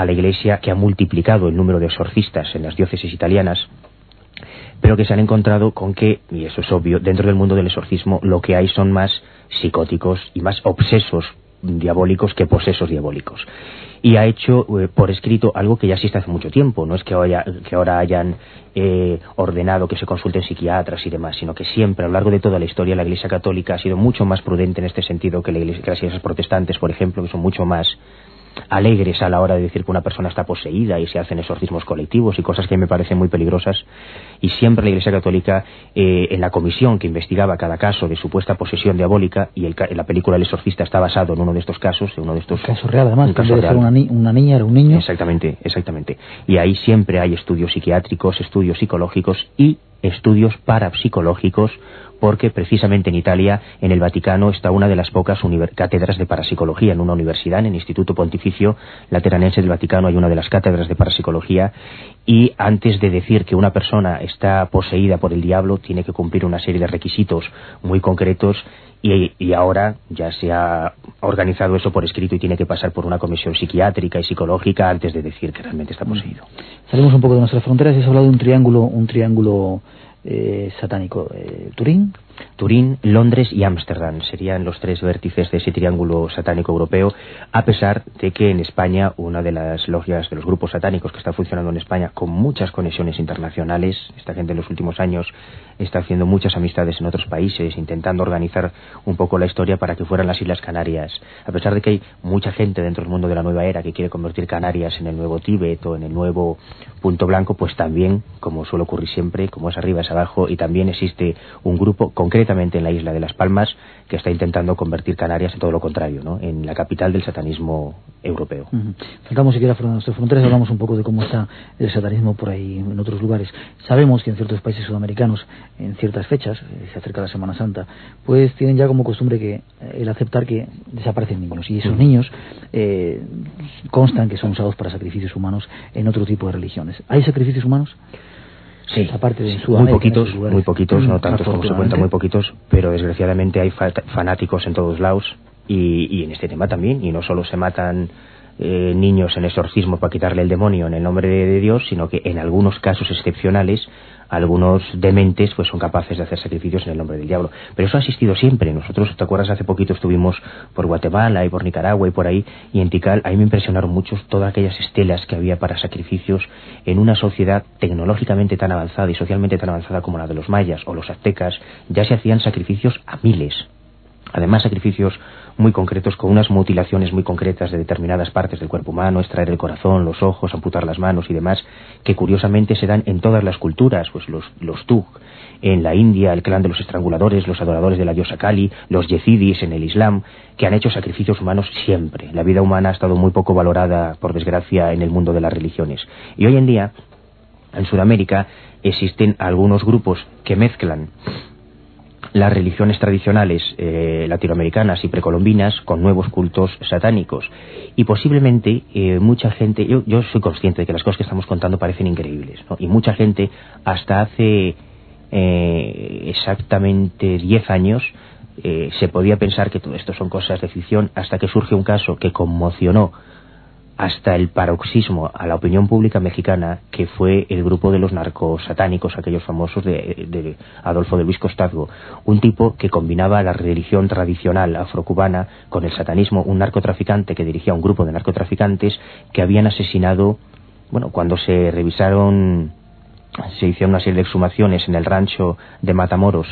a la Iglesia, que ha multiplicado el número de exorcistas en las diócesis italianas pero que se han encontrado con que, y eso es obvio, dentro del mundo del exorcismo lo que hay son más psicóticos y más obsesos diabólicos que posesos diabólicos. Y ha hecho eh, por escrito algo que ya existe hace mucho tiempo. No es que, que ahora hayan eh, ordenado que se consulten psiquiatras y demás, sino que siempre, a lo largo de toda la historia, la Iglesia Católica ha sido mucho más prudente en este sentido que, la iglesia, que las iglesias protestantes, por ejemplo, que son mucho más alegres a la hora de decir que una persona está poseída y se hacen exorcismos colectivos y cosas que me parecen muy peligrosas. Y siempre la Iglesia Católica, eh, en la comisión que investigaba cada caso de supuesta posesión diabólica, y el, la película El exorcista está basado en uno de estos casos, en uno de estos... Caso real, además, un caso real. Una, una, niña, era un niño. Exactamente, exactamente. Y ahí siempre hay estudios psiquiátricos, estudios psicológicos y estudios parapsicológicos porque precisamente en Italia, en el Vaticano, está una de las pocas cátedras de parapsicología. En una universidad, en el Instituto Pontificio Lateranense del Vaticano, hay una de las cátedras de parapsicología. Y antes de decir que una persona está poseída por el diablo, tiene que cumplir una serie de requisitos muy concretos. Y, y ahora ya se ha organizado eso por escrito y tiene que pasar por una comisión psiquiátrica y psicológica antes de decir que realmente está poseído. Salimos un poco de nuestras fronteras y has hablado de un triángulo, un triángulo eh, satánico. Eh, Turín. Turín, Londres y Ámsterdam serían los tres vértices de ese triángulo satánico europeo, a pesar de que en España una de las logias de los grupos satánicos que está funcionando en España con muchas conexiones internacionales, esta gente en los últimos años está haciendo muchas amistades en otros países, intentando organizar un poco la historia para que fueran las Islas Canarias. A pesar de que hay mucha gente dentro del mundo de la nueva era que quiere convertir Canarias en el nuevo Tíbet o en el nuevo punto blanco, pues también, como suele ocurrir siempre, como es arriba es abajo y también existe un grupo, concretamente en la isla de Las Palmas, que está intentando convertir Canarias en todo lo contrario, ¿no? en la capital del satanismo europeo. Faltamos siquiera de nuestras fronteras, hablamos un poco de cómo está el satanismo por ahí en otros lugares. Sabemos que en ciertos países sudamericanos, en ciertas fechas, eh, se acerca la Semana Santa, pues tienen ya como costumbre que eh, el aceptar que desaparecen niños y esos niños eh, constan que son usados para sacrificios humanos en otro tipo de religiones. ¿Hay sacrificios humanos? Sí, aparte de muy poquitos, muy poquitos, no tantos como se cuenta, muy poquitos, pero desgraciadamente hay fanáticos en todos lados y, y en este tema también, y no solo se matan eh, niños en exorcismo para quitarle el demonio en el nombre de, Dios, sino que en algunos casos excepcionales algunos dementes pues son capaces de hacer sacrificios en el nombre del diablo. Pero eso ha existido siempre. Nosotros, ¿te acuerdas? Hace poquito estuvimos por Guatemala y por Nicaragua y por ahí, y en Tikal, ahí me impresionaron mucho todas aquellas estelas que había para sacrificios en una sociedad tecnológicamente tan avanzada y socialmente tan avanzada como la de los mayas o los aztecas, ya se hacían sacrificios a miles. Además, sacrificios muy concretos con unas mutilaciones muy concretas de determinadas partes del cuerpo humano, extraer el corazón, los ojos, amputar las manos y demás, que curiosamente se dan en todas las culturas, pues los, los Tug en la India, el clan de los estranguladores, los adoradores de la diosa Kali, los yezidis en el Islam, que han hecho sacrificios humanos siempre. La vida humana ha estado muy poco valorada, por desgracia, en el mundo de las religiones. Y hoy en día, en Sudamérica, existen algunos grupos que mezclan las religiones tradicionales eh, latinoamericanas y precolombinas con nuevos cultos satánicos. Y posiblemente eh, mucha gente, yo, yo, soy consciente de que las cosas que estamos contando parecen increíbles, y mucha gente hasta hace eh, exactamente 10 años se podía pensar que todo esto son cosas de ficción hasta que surge un caso que conmocionó hasta el paroxismo a la opinión pública mexicana que fue el grupo de los narcos satánicos, aquellos famosos de, Adolfo de Luis Costazgo, un tipo que combinaba la religión tradicional afrocubana con el satanismo, un narcotraficante que dirigía un grupo de narcotraficantes que habían asesinado, bueno, cuando se revisaron, se hicieron una serie de exhumaciones en el rancho de Matamoros,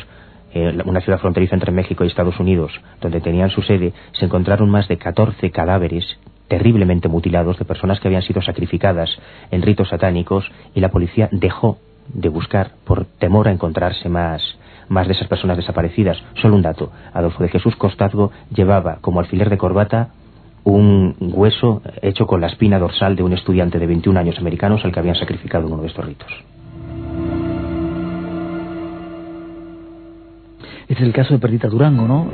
eh, una ciudad fronteriza entre México y Estados Unidos, donde tenían su sede, se encontraron más de 14 cadáveres terriblemente mutilados de personas que habían sido sacrificadas en ritos satánicos y la policía dejó de buscar por temor a encontrarse más, más de esas personas desaparecidas. Solo un dato. Adolfo de Jesús Costazgo llevaba como alfiler de corbata un hueso hecho con la espina dorsal de un estudiante de 21 años americanos al que habían sacrificado en uno de estos ritos. Es el caso de Perdita Durango, ¿no?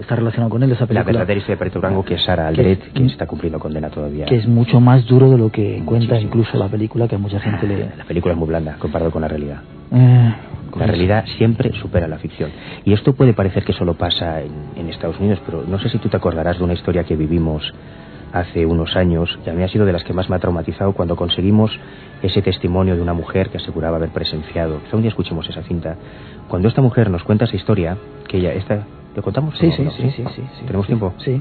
está relacionado con él esa película. La verdadera historia de Perdita Durango, que es Sara Aldred, que, está cumpliendo condena todavía. Que es mucho más duro de lo que cuenta incluso la película, que a mucha gente le... La película es muy blanda, comparado con la realidad. Eh, la realidad siempre supera la ficción. Y esto puede parecer que solo pasa en, en Estados Unidos, pero no sé si tú te acordarás de una historia que vivimos hace unos años y a mí ha sido de las que más me ha traumatizado cuando conseguimos ese testimonio de una mujer que aseguraba haber presenciado. Quizá un día escuchemos esa cinta. Cuando esta mujer nos cuenta esa historia, que ella, esta, ¿lo contamos? Sí, sí, sí, sí, sí, ¿Tenemos tiempo? Sí.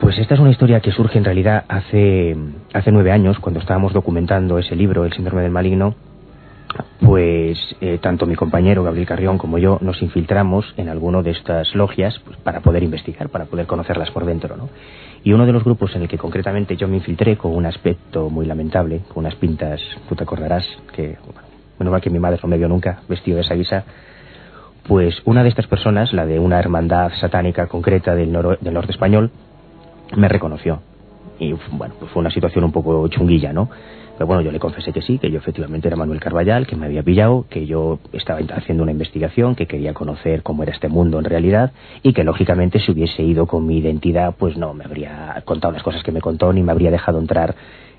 Pues esta es una historia que surge en realidad hace, hace nueve años, cuando estábamos documentando ese libro, El síndrome del maligno, pues eh, tanto mi compañero Gabriel Carrión como yo nos infiltramos en alguno de estas logias pues, para poder investigar, para poder conocerlas por dentro, ¿no? Y uno de los grupos en el que concretamente yo me infiltré con un aspecto muy lamentable, con unas pintas, tú te acordarás, que, bueno, mal que mi madre no me vio nunca vestido de esa guisa, pues una de estas personas, la de una hermandad satánica concreta del, del norte español, me reconoció. Y bueno, pues fue una situación un poco chunguilla, ¿no? Pero bueno, yo le confesé que sí, que yo efectivamente era Manuel Carballal, que me había pillado, que yo estaba haciendo una investigación, que quería conocer cómo era este mundo en realidad y que lógicamente si hubiese ido con mi identidad, pues no me habría contado las cosas que me contó ni me habría dejado entrar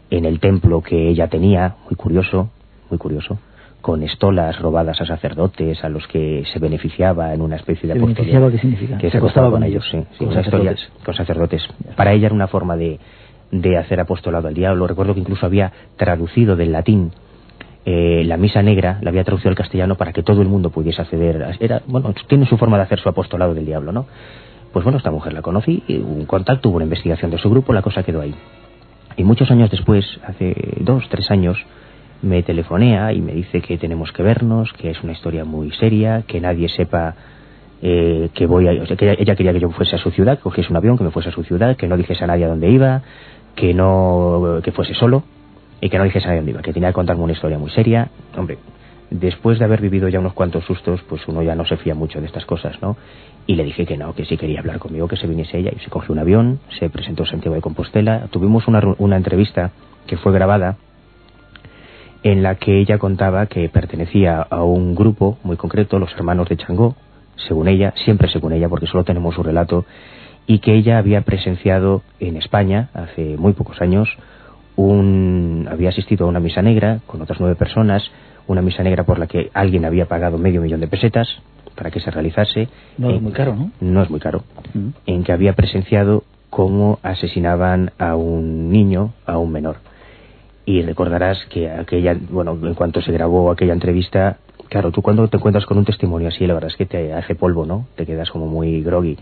en el templo que ella tenía, muy curioso, muy curioso con estolas robadas a sacerdotes a los que se beneficiaba en una especie de apostolado. qué significa? Que se acostaba con ellos, sí, con, sacerdotes. con sacerdotes. Para ella era una forma de, de hacer apostolado al diablo. Recuerdo que incluso había traducido del latín eh, la misa negra, la había traducido al castellano para que todo el mundo pudiese acceder. Era, bueno, tiene su forma de hacer su apostolado del diablo, ¿no? Pues bueno, esta mujer la conocí, un contacto, hubo una investigación de su grupo, la cosa quedó ahí. Y muchos años después, hace dos, tres años, me telefonea y me dice que tenemos que vernos, que es una historia muy seria, que nadie sepa eh, que voy a... Que ella, quería que yo fuese a su ciudad, que cogiese un avión, que me fuese a su ciudad, que no dijese a nadie a dónde iba, que no que fuese solo y que no dijese a nadie dónde iba, que tenía que contarme una historia muy seria. Hombre, después de haber vivido ya unos cuantos sustos, pues uno ya no se fía mucho de estas cosas, ¿no? Y le dije que no, que sí quería hablar conmigo, que se viniese ella. Y se cogió un avión, se presentó en Santiago de Compostela. Tuvimos una, una entrevista que fue grabada en la que ella contaba que pertenecía a un grupo muy concreto, los hermanos de Changó, según ella, siempre según ella, porque solo tenemos su relato, y que ella había presenciado en España hace muy pocos años un, había asistido a una misa negra con otras nueve personas, una misa negra por la que alguien había pagado medio millón de pesetas para que se realizase. No es muy caro, ¿no? No es muy caro. Mm. En que había presenciado cómo asesinaban a un niño, a un menor. Y recordarás que aquella, bueno, en cuanto se grabó aquella entrevista, claro, tú cuando te encuentras con un testimonio así, la verdad es que te hace polvo, ¿no? Te quedas como muy groggy.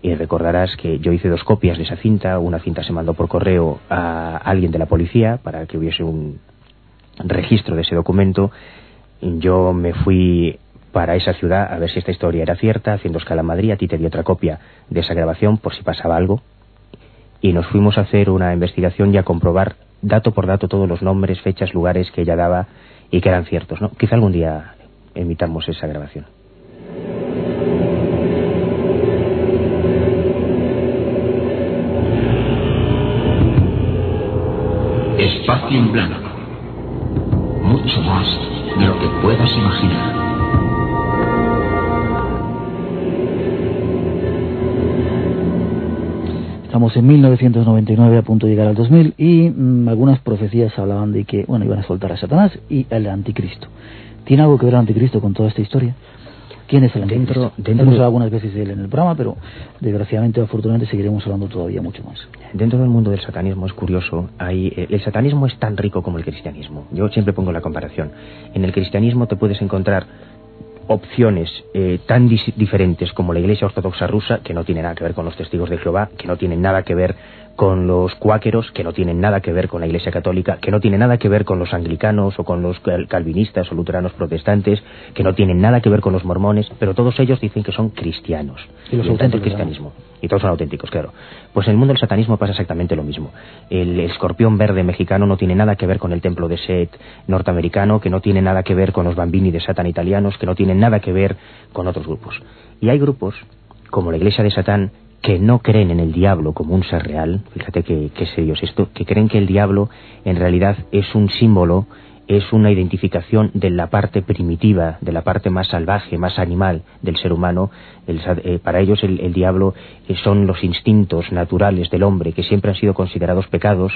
Y recordarás que yo hice dos copias de esa cinta, una cinta se mandó por correo a alguien de la policía para que hubiese un registro de ese documento. Yo me fui para esa ciudad a ver si esta historia era cierta, haciendo escala en Madrid, a ti te di otra copia de esa grabación por si pasaba algo. Y nos fuimos a hacer una investigación y a comprobar dato por dato todos los nombres, fechas, lugares que ella daba y que eran ciertos. ¿no? Quizá algún día emitamos esa grabación. Espacio en blanco. Mucho más de lo que puedas imaginar. Estamos en 1999 a punto de llegar al 2000 y mm, algunas profecías hablaban de que, bueno, iban a soltar a Satanás y al anticristo. ¿Tiene algo que ver el anticristo con toda esta historia? ¿Quién es el anticristo? Dentro- dentro Hemos hablado algunas veces de él en el programa, pero desgraciadamente o afortunadamente seguiremos hablando todavía mucho más. Dentro del mundo del satanismo es curioso, hay, eh, el satanismo es tan rico como el cristianismo. Yo siempre pongo la comparación. En el cristianismo te puedes encontrar opciones eh, tan diferentes como la Iglesia Ortodoxa rusa, que no tiene nada que ver con los testigos de Jehová, que no tienen nada que ver con los cuáqueros, que no tienen nada que ver con la Iglesia Católica, que no tiene nada que ver con los anglicanos o con los cal- calvinistas o luteranos protestantes, que no tienen nada que ver con los mormones, pero todos ellos dicen que son cristianos. Y los tanto el cristianismo. Y todos son auténticos, claro. Pues en el mundo del satanismo pasa exactamente lo mismo. El escorpión verde mexicano no tiene nada que ver con el templo de Set norteamericano, que no tiene nada que ver con los bambini de Satán italianos, que no tienen nada que ver con otros grupos. Y hay grupos, como la iglesia de Satán, que no creen en el diablo como un ser real, fíjate que, que serio es esto, que creen que el diablo en realidad es un símbolo, es una identificación de la parte primitiva, de la parte más salvaje, más animal del ser humano. El eh, para ellos el, el diablo eh, son los instintos naturales del hombre que siempre han sido considerados pecados,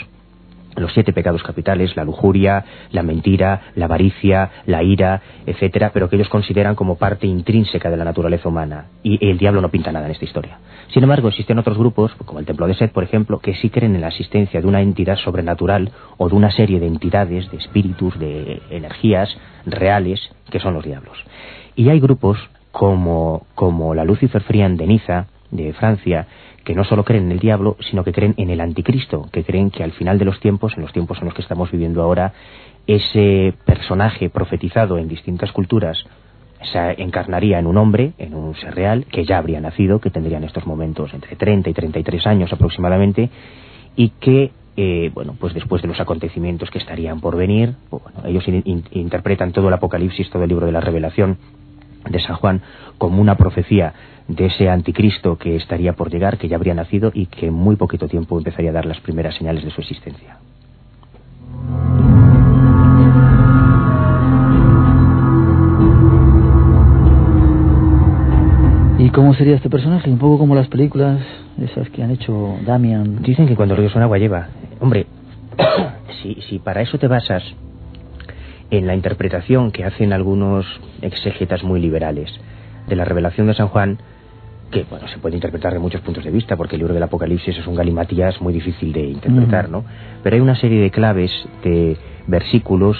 los siete pecados capitales, la lujuria, la mentira, la avaricia, la ira, etcétera, pero que ellos consideran como parte intrínseca de la naturaleza humana. Y el diablo no pinta nada en esta historia. Sin embargo, existen otros grupos, como el Templo de Set, por ejemplo, que sí creen en la existencia de una entidad sobrenatural o de una serie de entidades, de espíritus, de energías reales, que son los diablos. Y hay grupos como, como la Lucifer Friand de Niza, de Francia, que no solo creen en el diablo, sino que creen en el anticristo, que creen que al final de los tiempos, en los tiempos en los que estamos viviendo ahora, ese personaje profetizado en distintas culturas se encarnaría en un hombre, en un ser real, que ya habría nacido, que tendría en estos momentos entre 30 y 33 años aproximadamente, y que, eh, bueno, pues después de los acontecimientos que estarían por venir, bueno, ellos in- in- interpretan todo el Apocalipsis, todo el libro de la Revelación de San Juan, como una profecía de ese anticristo que estaría por llegar, que ya habría nacido y que en muy poquito tiempo empezaría a dar las primeras señales de su existencia. ¿Y cómo sería este personaje? Un poco como las películas esas que han hecho Damian. Dicen que cuando el río suena agua lleva. Hombre, si, si para eso te basas en la interpretación que hacen algunos exégetas muy liberales de la revelación de San Juan, que bueno, se puede interpretar de muchos puntos de vista, porque el libro del Apocalipsis es un galimatías muy difícil de interpretar, ¿no? Pero hay una serie de claves, de versículos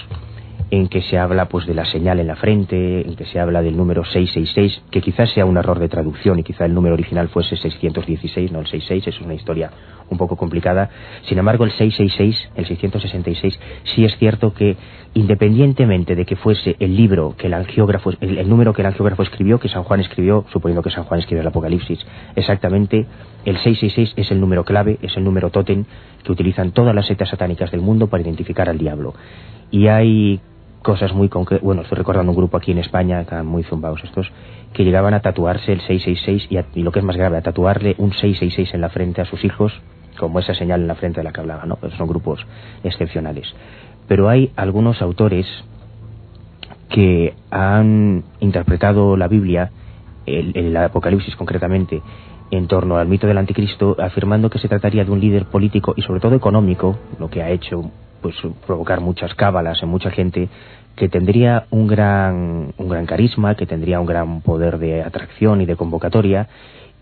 en que se habla pues de la señal en la frente, en que se habla del número 666, que quizás sea un error de traducción y quizá el número original fuese 616, no el 66, es una historia un poco complicada. Sin embargo, el 666, el 666, sí es cierto que independientemente de que fuese el libro que el angiógrafo, el, el número que el angiógrafo escribió, que San Juan escribió, suponiendo que San Juan escribió el Apocalipsis, exactamente, el 666 es el número clave, es el número tótem que utilizan todas las sectas satánicas del mundo para identificar al diablo. Y hay cosas muy concretas. Bueno, estoy recordando un grupo aquí en España, que muy zumbados estos, que llegaban a tatuarse el 666 y, a- y lo que es más grave, a tatuarle un 666 en la frente a sus hijos, como esa señal en la frente de la que hablaba, ¿no? Pero son grupos excepcionales. Pero hay algunos autores que han interpretado la Biblia, el, el Apocalipsis concretamente, en torno al mito del anticristo, afirmando que se trataría de un líder político y sobre todo económico, lo que ha hecho pues provocar muchas cábalas en mucha gente, que tendría un gran, un gran carisma, que tendría un gran poder de atracción y de convocatoria,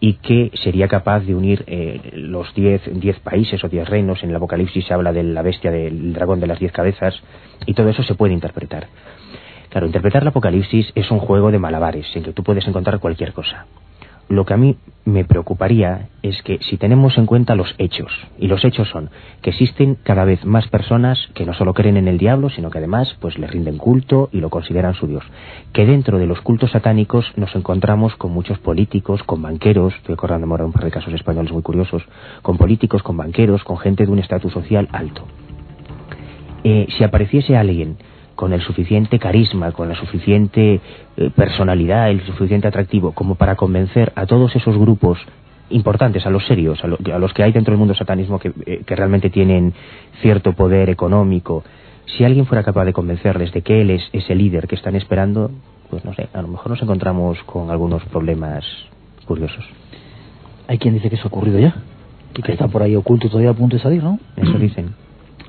y que sería capaz de unir eh, los 10 diez países o 10 reinos. En el Apocalipsis se habla de la bestia del dragón de las 10 cabezas, y todo eso se puede interpretar. Claro, interpretar el Apocalipsis es un juego de malabares, en que tú puedes encontrar cualquier cosa. Lo que a mí me preocuparía es que si tenemos en cuenta los hechos, y los hechos son que existen cada vez más personas que no solo creen en el diablo, sino que además pues le rinden culto y lo consideran su Dios, que dentro de los cultos satánicos nos encontramos con muchos políticos, con banqueros, estoy acordándome ahora un par de casos españoles muy curiosos, con políticos, con banqueros, con gente de un estatus social alto. Eh, si apareciese alguien con el suficiente carisma, con la suficiente eh, personalidad, el suficiente atractivo, como para convencer a todos esos grupos importantes, a los serios, a, lo- a los que hay dentro del mundo satanismo que, eh, que realmente tienen cierto poder económico, si alguien fuera capaz de convencerles de que él es ese líder que están esperando, pues no sé, a lo mejor nos encontramos con algunos problemas curiosos. Hay quien dice que eso ha ocurrido ya. Y que está por ahí oculto todavía a punto de salir, ¿no? Eso dicen.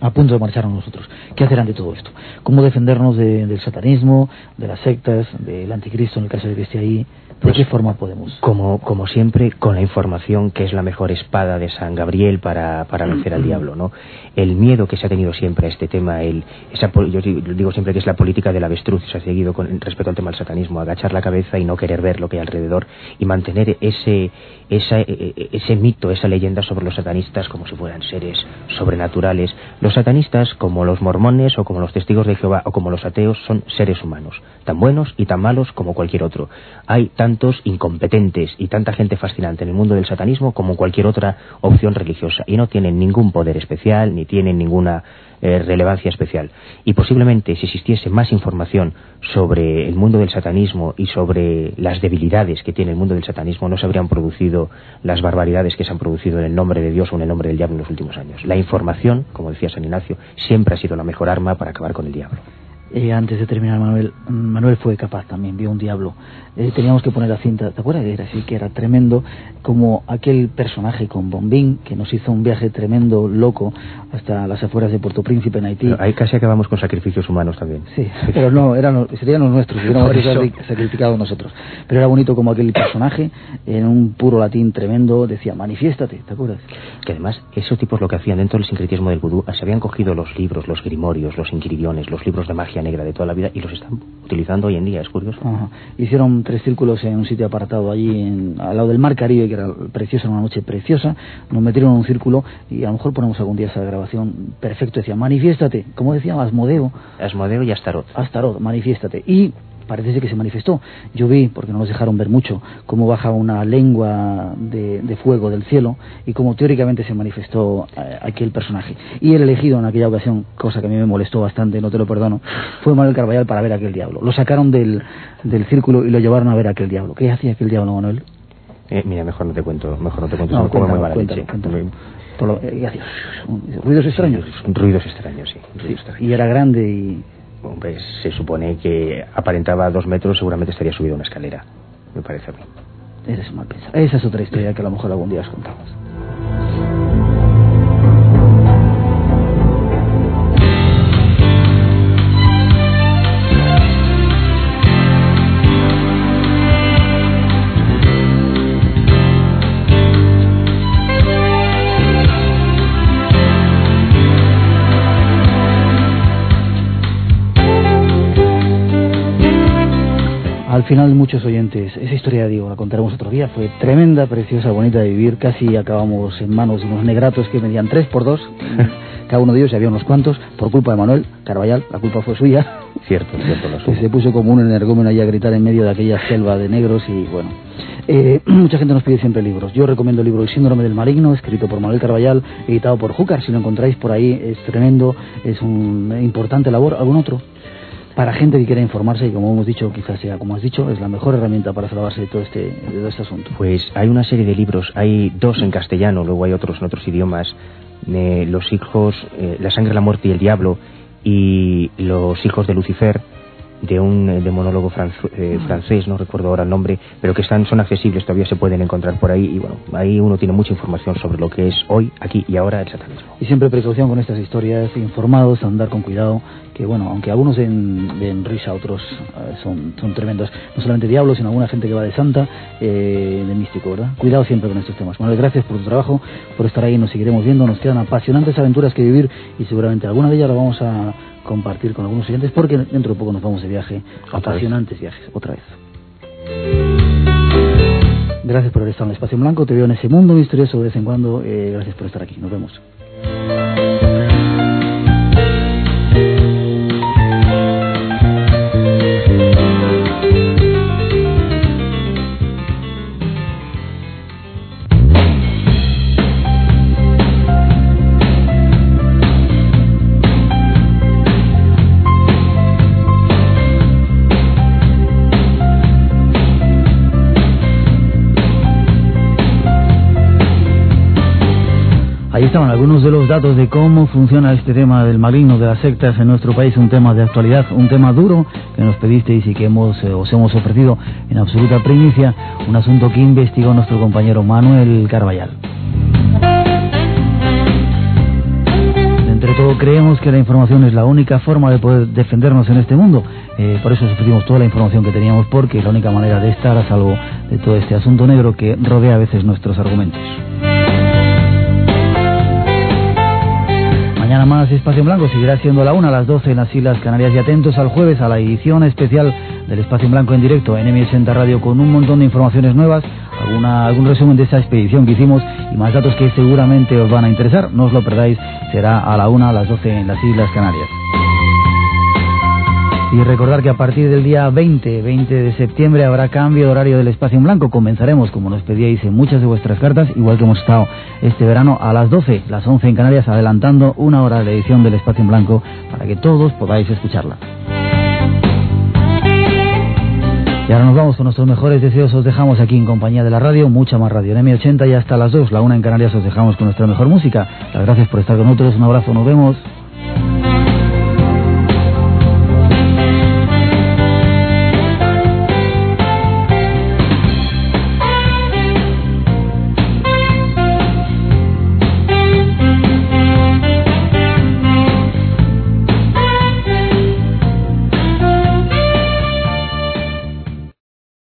A punto de marcharnos nosotros. ¿Qué hacer ante todo esto? ¿Cómo defendernos de- del satanismo, de las sectas, del anticristo en el caso de que esté ahí? ¿De qué forma podemos? Como, como siempre, con la información que es la mejor espada de San Gabriel para, para vencer al diablo, ¿no? El miedo que se ha tenido siempre a este tema, el, esa, yo digo siempre que es la política del avestruz, se ha seguido con respecto al tema del satanismo, agachar la cabeza y no querer ver lo que hay alrededor y mantener ese, esa, e- e- ese mito, esa leyenda sobre los satanistas como si fueran seres sobrenaturales. Los satanistas, como los mormones o como los testigos de Jehová o como los ateos, son seres humanos, tan buenos y tan malos como cualquier otro. Hay tantos incompetentes y tanta gente fascinante en el mundo del satanismo como cualquier otra opción religiosa y no tienen ningún poder especial ni tienen ninguna eh, relevancia especial. Y posiblemente si existiese más información sobre el mundo del satanismo y sobre las debilidades que tiene el mundo del satanismo, no se habrían producido las barbaridades que se han producido en el nombre de Dios o en el nombre del diablo en los últimos años. La información, como decía San Ignacio, siempre ha sido la mejor arma para acabar con el diablo. Eh, antes de terminar, Manuel, mm, Manuel fue capaz también, vio un diablo. Eh, teníamos que poner la cinta, ¿te acuerdas? Era así, que era tremendo, como aquel personaje con Bombín, que nos hizo un viaje tremendo, loco, hasta las afueras de Puerto Príncipe, en Haití. Pero ahí casi acabamos con sacrificios humanos también. Sí, pero no, eran, serían los nuestros, hubiéramos sacrificado nosotros. Pero era bonito como aquel personaje, en un puro latín tremendo, decía, manifiéstate, ¿te acuerdas? Que además, esos tipos lo que hacían dentro del sincretismo del vudú, se habían cogido los libros, los grimorios, los inquiriones, los libros de magia negra de toda la vida y los están utilizando hoy en día, es curioso. Ajá. Hicieron tres círculos en un sitio apartado allí en- al lado del mar Caribe, que era preciosa, una noche preciosa. Nos metieron en un círculo y a lo mejor ponemos algún día esa grabación perfecto. Decía, manifiéstate, como decía Asmodeo, Asmodeo y Astarot. Astarot, manifiéstate. Y parece que se manifestó. Yo vi, porque no nos dejaron ver mucho, cómo baja una lengua de, de fuego del cielo y cómo teóricamente se manifestó eh, aquel personaje. Y el elegido en aquella ocasión, cosa que a mí me molestó bastante, no te lo perdono, fue Manuel Carvallal para ver aquel diablo. Lo sacaron del, del círculo y lo llevaron a ver aquel diablo. ¿Qué hacía aquel diablo, Manuel? Eh, mira, mejor no te cuento, mejor no te cuento, No, muy cuéntalo, cuéntalo, lo- eh, y hacía ruidos extraños. Ruidos extraños, sí. ruidos extraños. Y era grande y... Hombre, se supone que aparentaba dos metros, seguramente estaría subido una escalera, me parece a mí. Eres mal pensado. Esa es otra historia que a lo mejor algún día os contamos. Al final muchos oyentes, esa historia digo, la contaremos otro día, fue tremenda, preciosa, bonita de vivir, casi acabamos en manos de unos negratos que medían tres por dos, cada uno de ellos y había unos cuantos, por culpa de Manuel Carvallal, la culpa fue suya, Cierto, cierto, que asumo. se puso como un energúmeno ahí a gritar en medio de aquella selva de negros y bueno. Eh, mucha gente nos pide siempre libros. Yo recomiendo el libro El síndrome del maligno, escrito por Manuel Carvallal, editado por Júcar. Si lo encontráis por ahí, es tremendo, es una importante labor. ¿Algún otro? Para gente que quiera informarse y como hemos dicho, quizás sea como has dicho, es la mejor herramienta para salvarse de todo este, de este asunto. Pues hay una serie de libros, hay dos en castellano, luego hay otros en otros idiomas, eh, Los hijos, eh, La sangre, la muerte y el diablo y Los hijos de Lucifer de un eh, demonólogo eh, francés, no recuerdo ahora el nombre, pero que están, son accesibles, todavía se pueden encontrar por ahí y bueno, ahí uno tiene mucha información sobre lo que es hoy, aquí y ahora el satanismo. Y siempre precaución con estas historias, informados, andar con cuidado, que bueno, aunque algunos den, den risa, otros eh, son, son tremendos, no solamente diablos, sino alguna gente que va de santa, de místico, ¿verdad? Cuidado siempre con estos temas. Manuel, gracias por tu trabajo, por estar ahí, nos seguiremos viendo, nos quedan apasionantes aventuras que vivir y seguramente alguna de ellas la vamos a compartir con algunos oyentes porque dentro de poco nos vamos de viaje, apasionantes viajes, otra vez. Gracias por estar en el Espacio en Blanco, te veo en ese mundo misterioso de vez en cuando, eh, gracias por estar aquí, nos vemos. Estaban algunos de los datos de cómo funciona este tema del maligno de las sectas en nuestro país, un tema de actualidad, un tema duro que nos pedisteis y que hemos, eh, os hemos ofrecido en absoluta primicia, un asunto que investigó nuestro compañero Manuel Carballal. Entre todo, creemos que la información es la única forma de poder defendernos en este mundo. Eh, por eso ofrecimos toda la información que teníamos, porque es la única manera de estar a salvo de todo este asunto negro que rodea a veces nuestros argumentos. Mañana más Espacio en Blanco seguirá siendo la una a las 12 en las Islas Canarias y atentos al jueves a la edición especial del Espacio en Blanco en directo en M80 Radio con un montón de informaciones nuevas, alguna, algún resumen de esa expedición que hicimos y más datos que seguramente os van a interesar. No os lo perdáis, será a la una a las 12 en las Islas Canarias. Y recordar que a partir del día 20, 20 de septiembre habrá cambio de horario del espacio en blanco. Comenzaremos, como nos pedíais en muchas de vuestras cartas, igual que hemos estado este verano, a las 12, las 11 en Canarias, adelantando una hora de edición del espacio en blanco para que todos podáis escucharla. Y ahora nos vamos con nuestros mejores deseos, os dejamos aquí en compañía de la radio, mucha más radio en M80 y hasta las 2, la una en Canarias os dejamos con nuestra mejor música. Las gracias por estar con nosotros, un abrazo, nos vemos.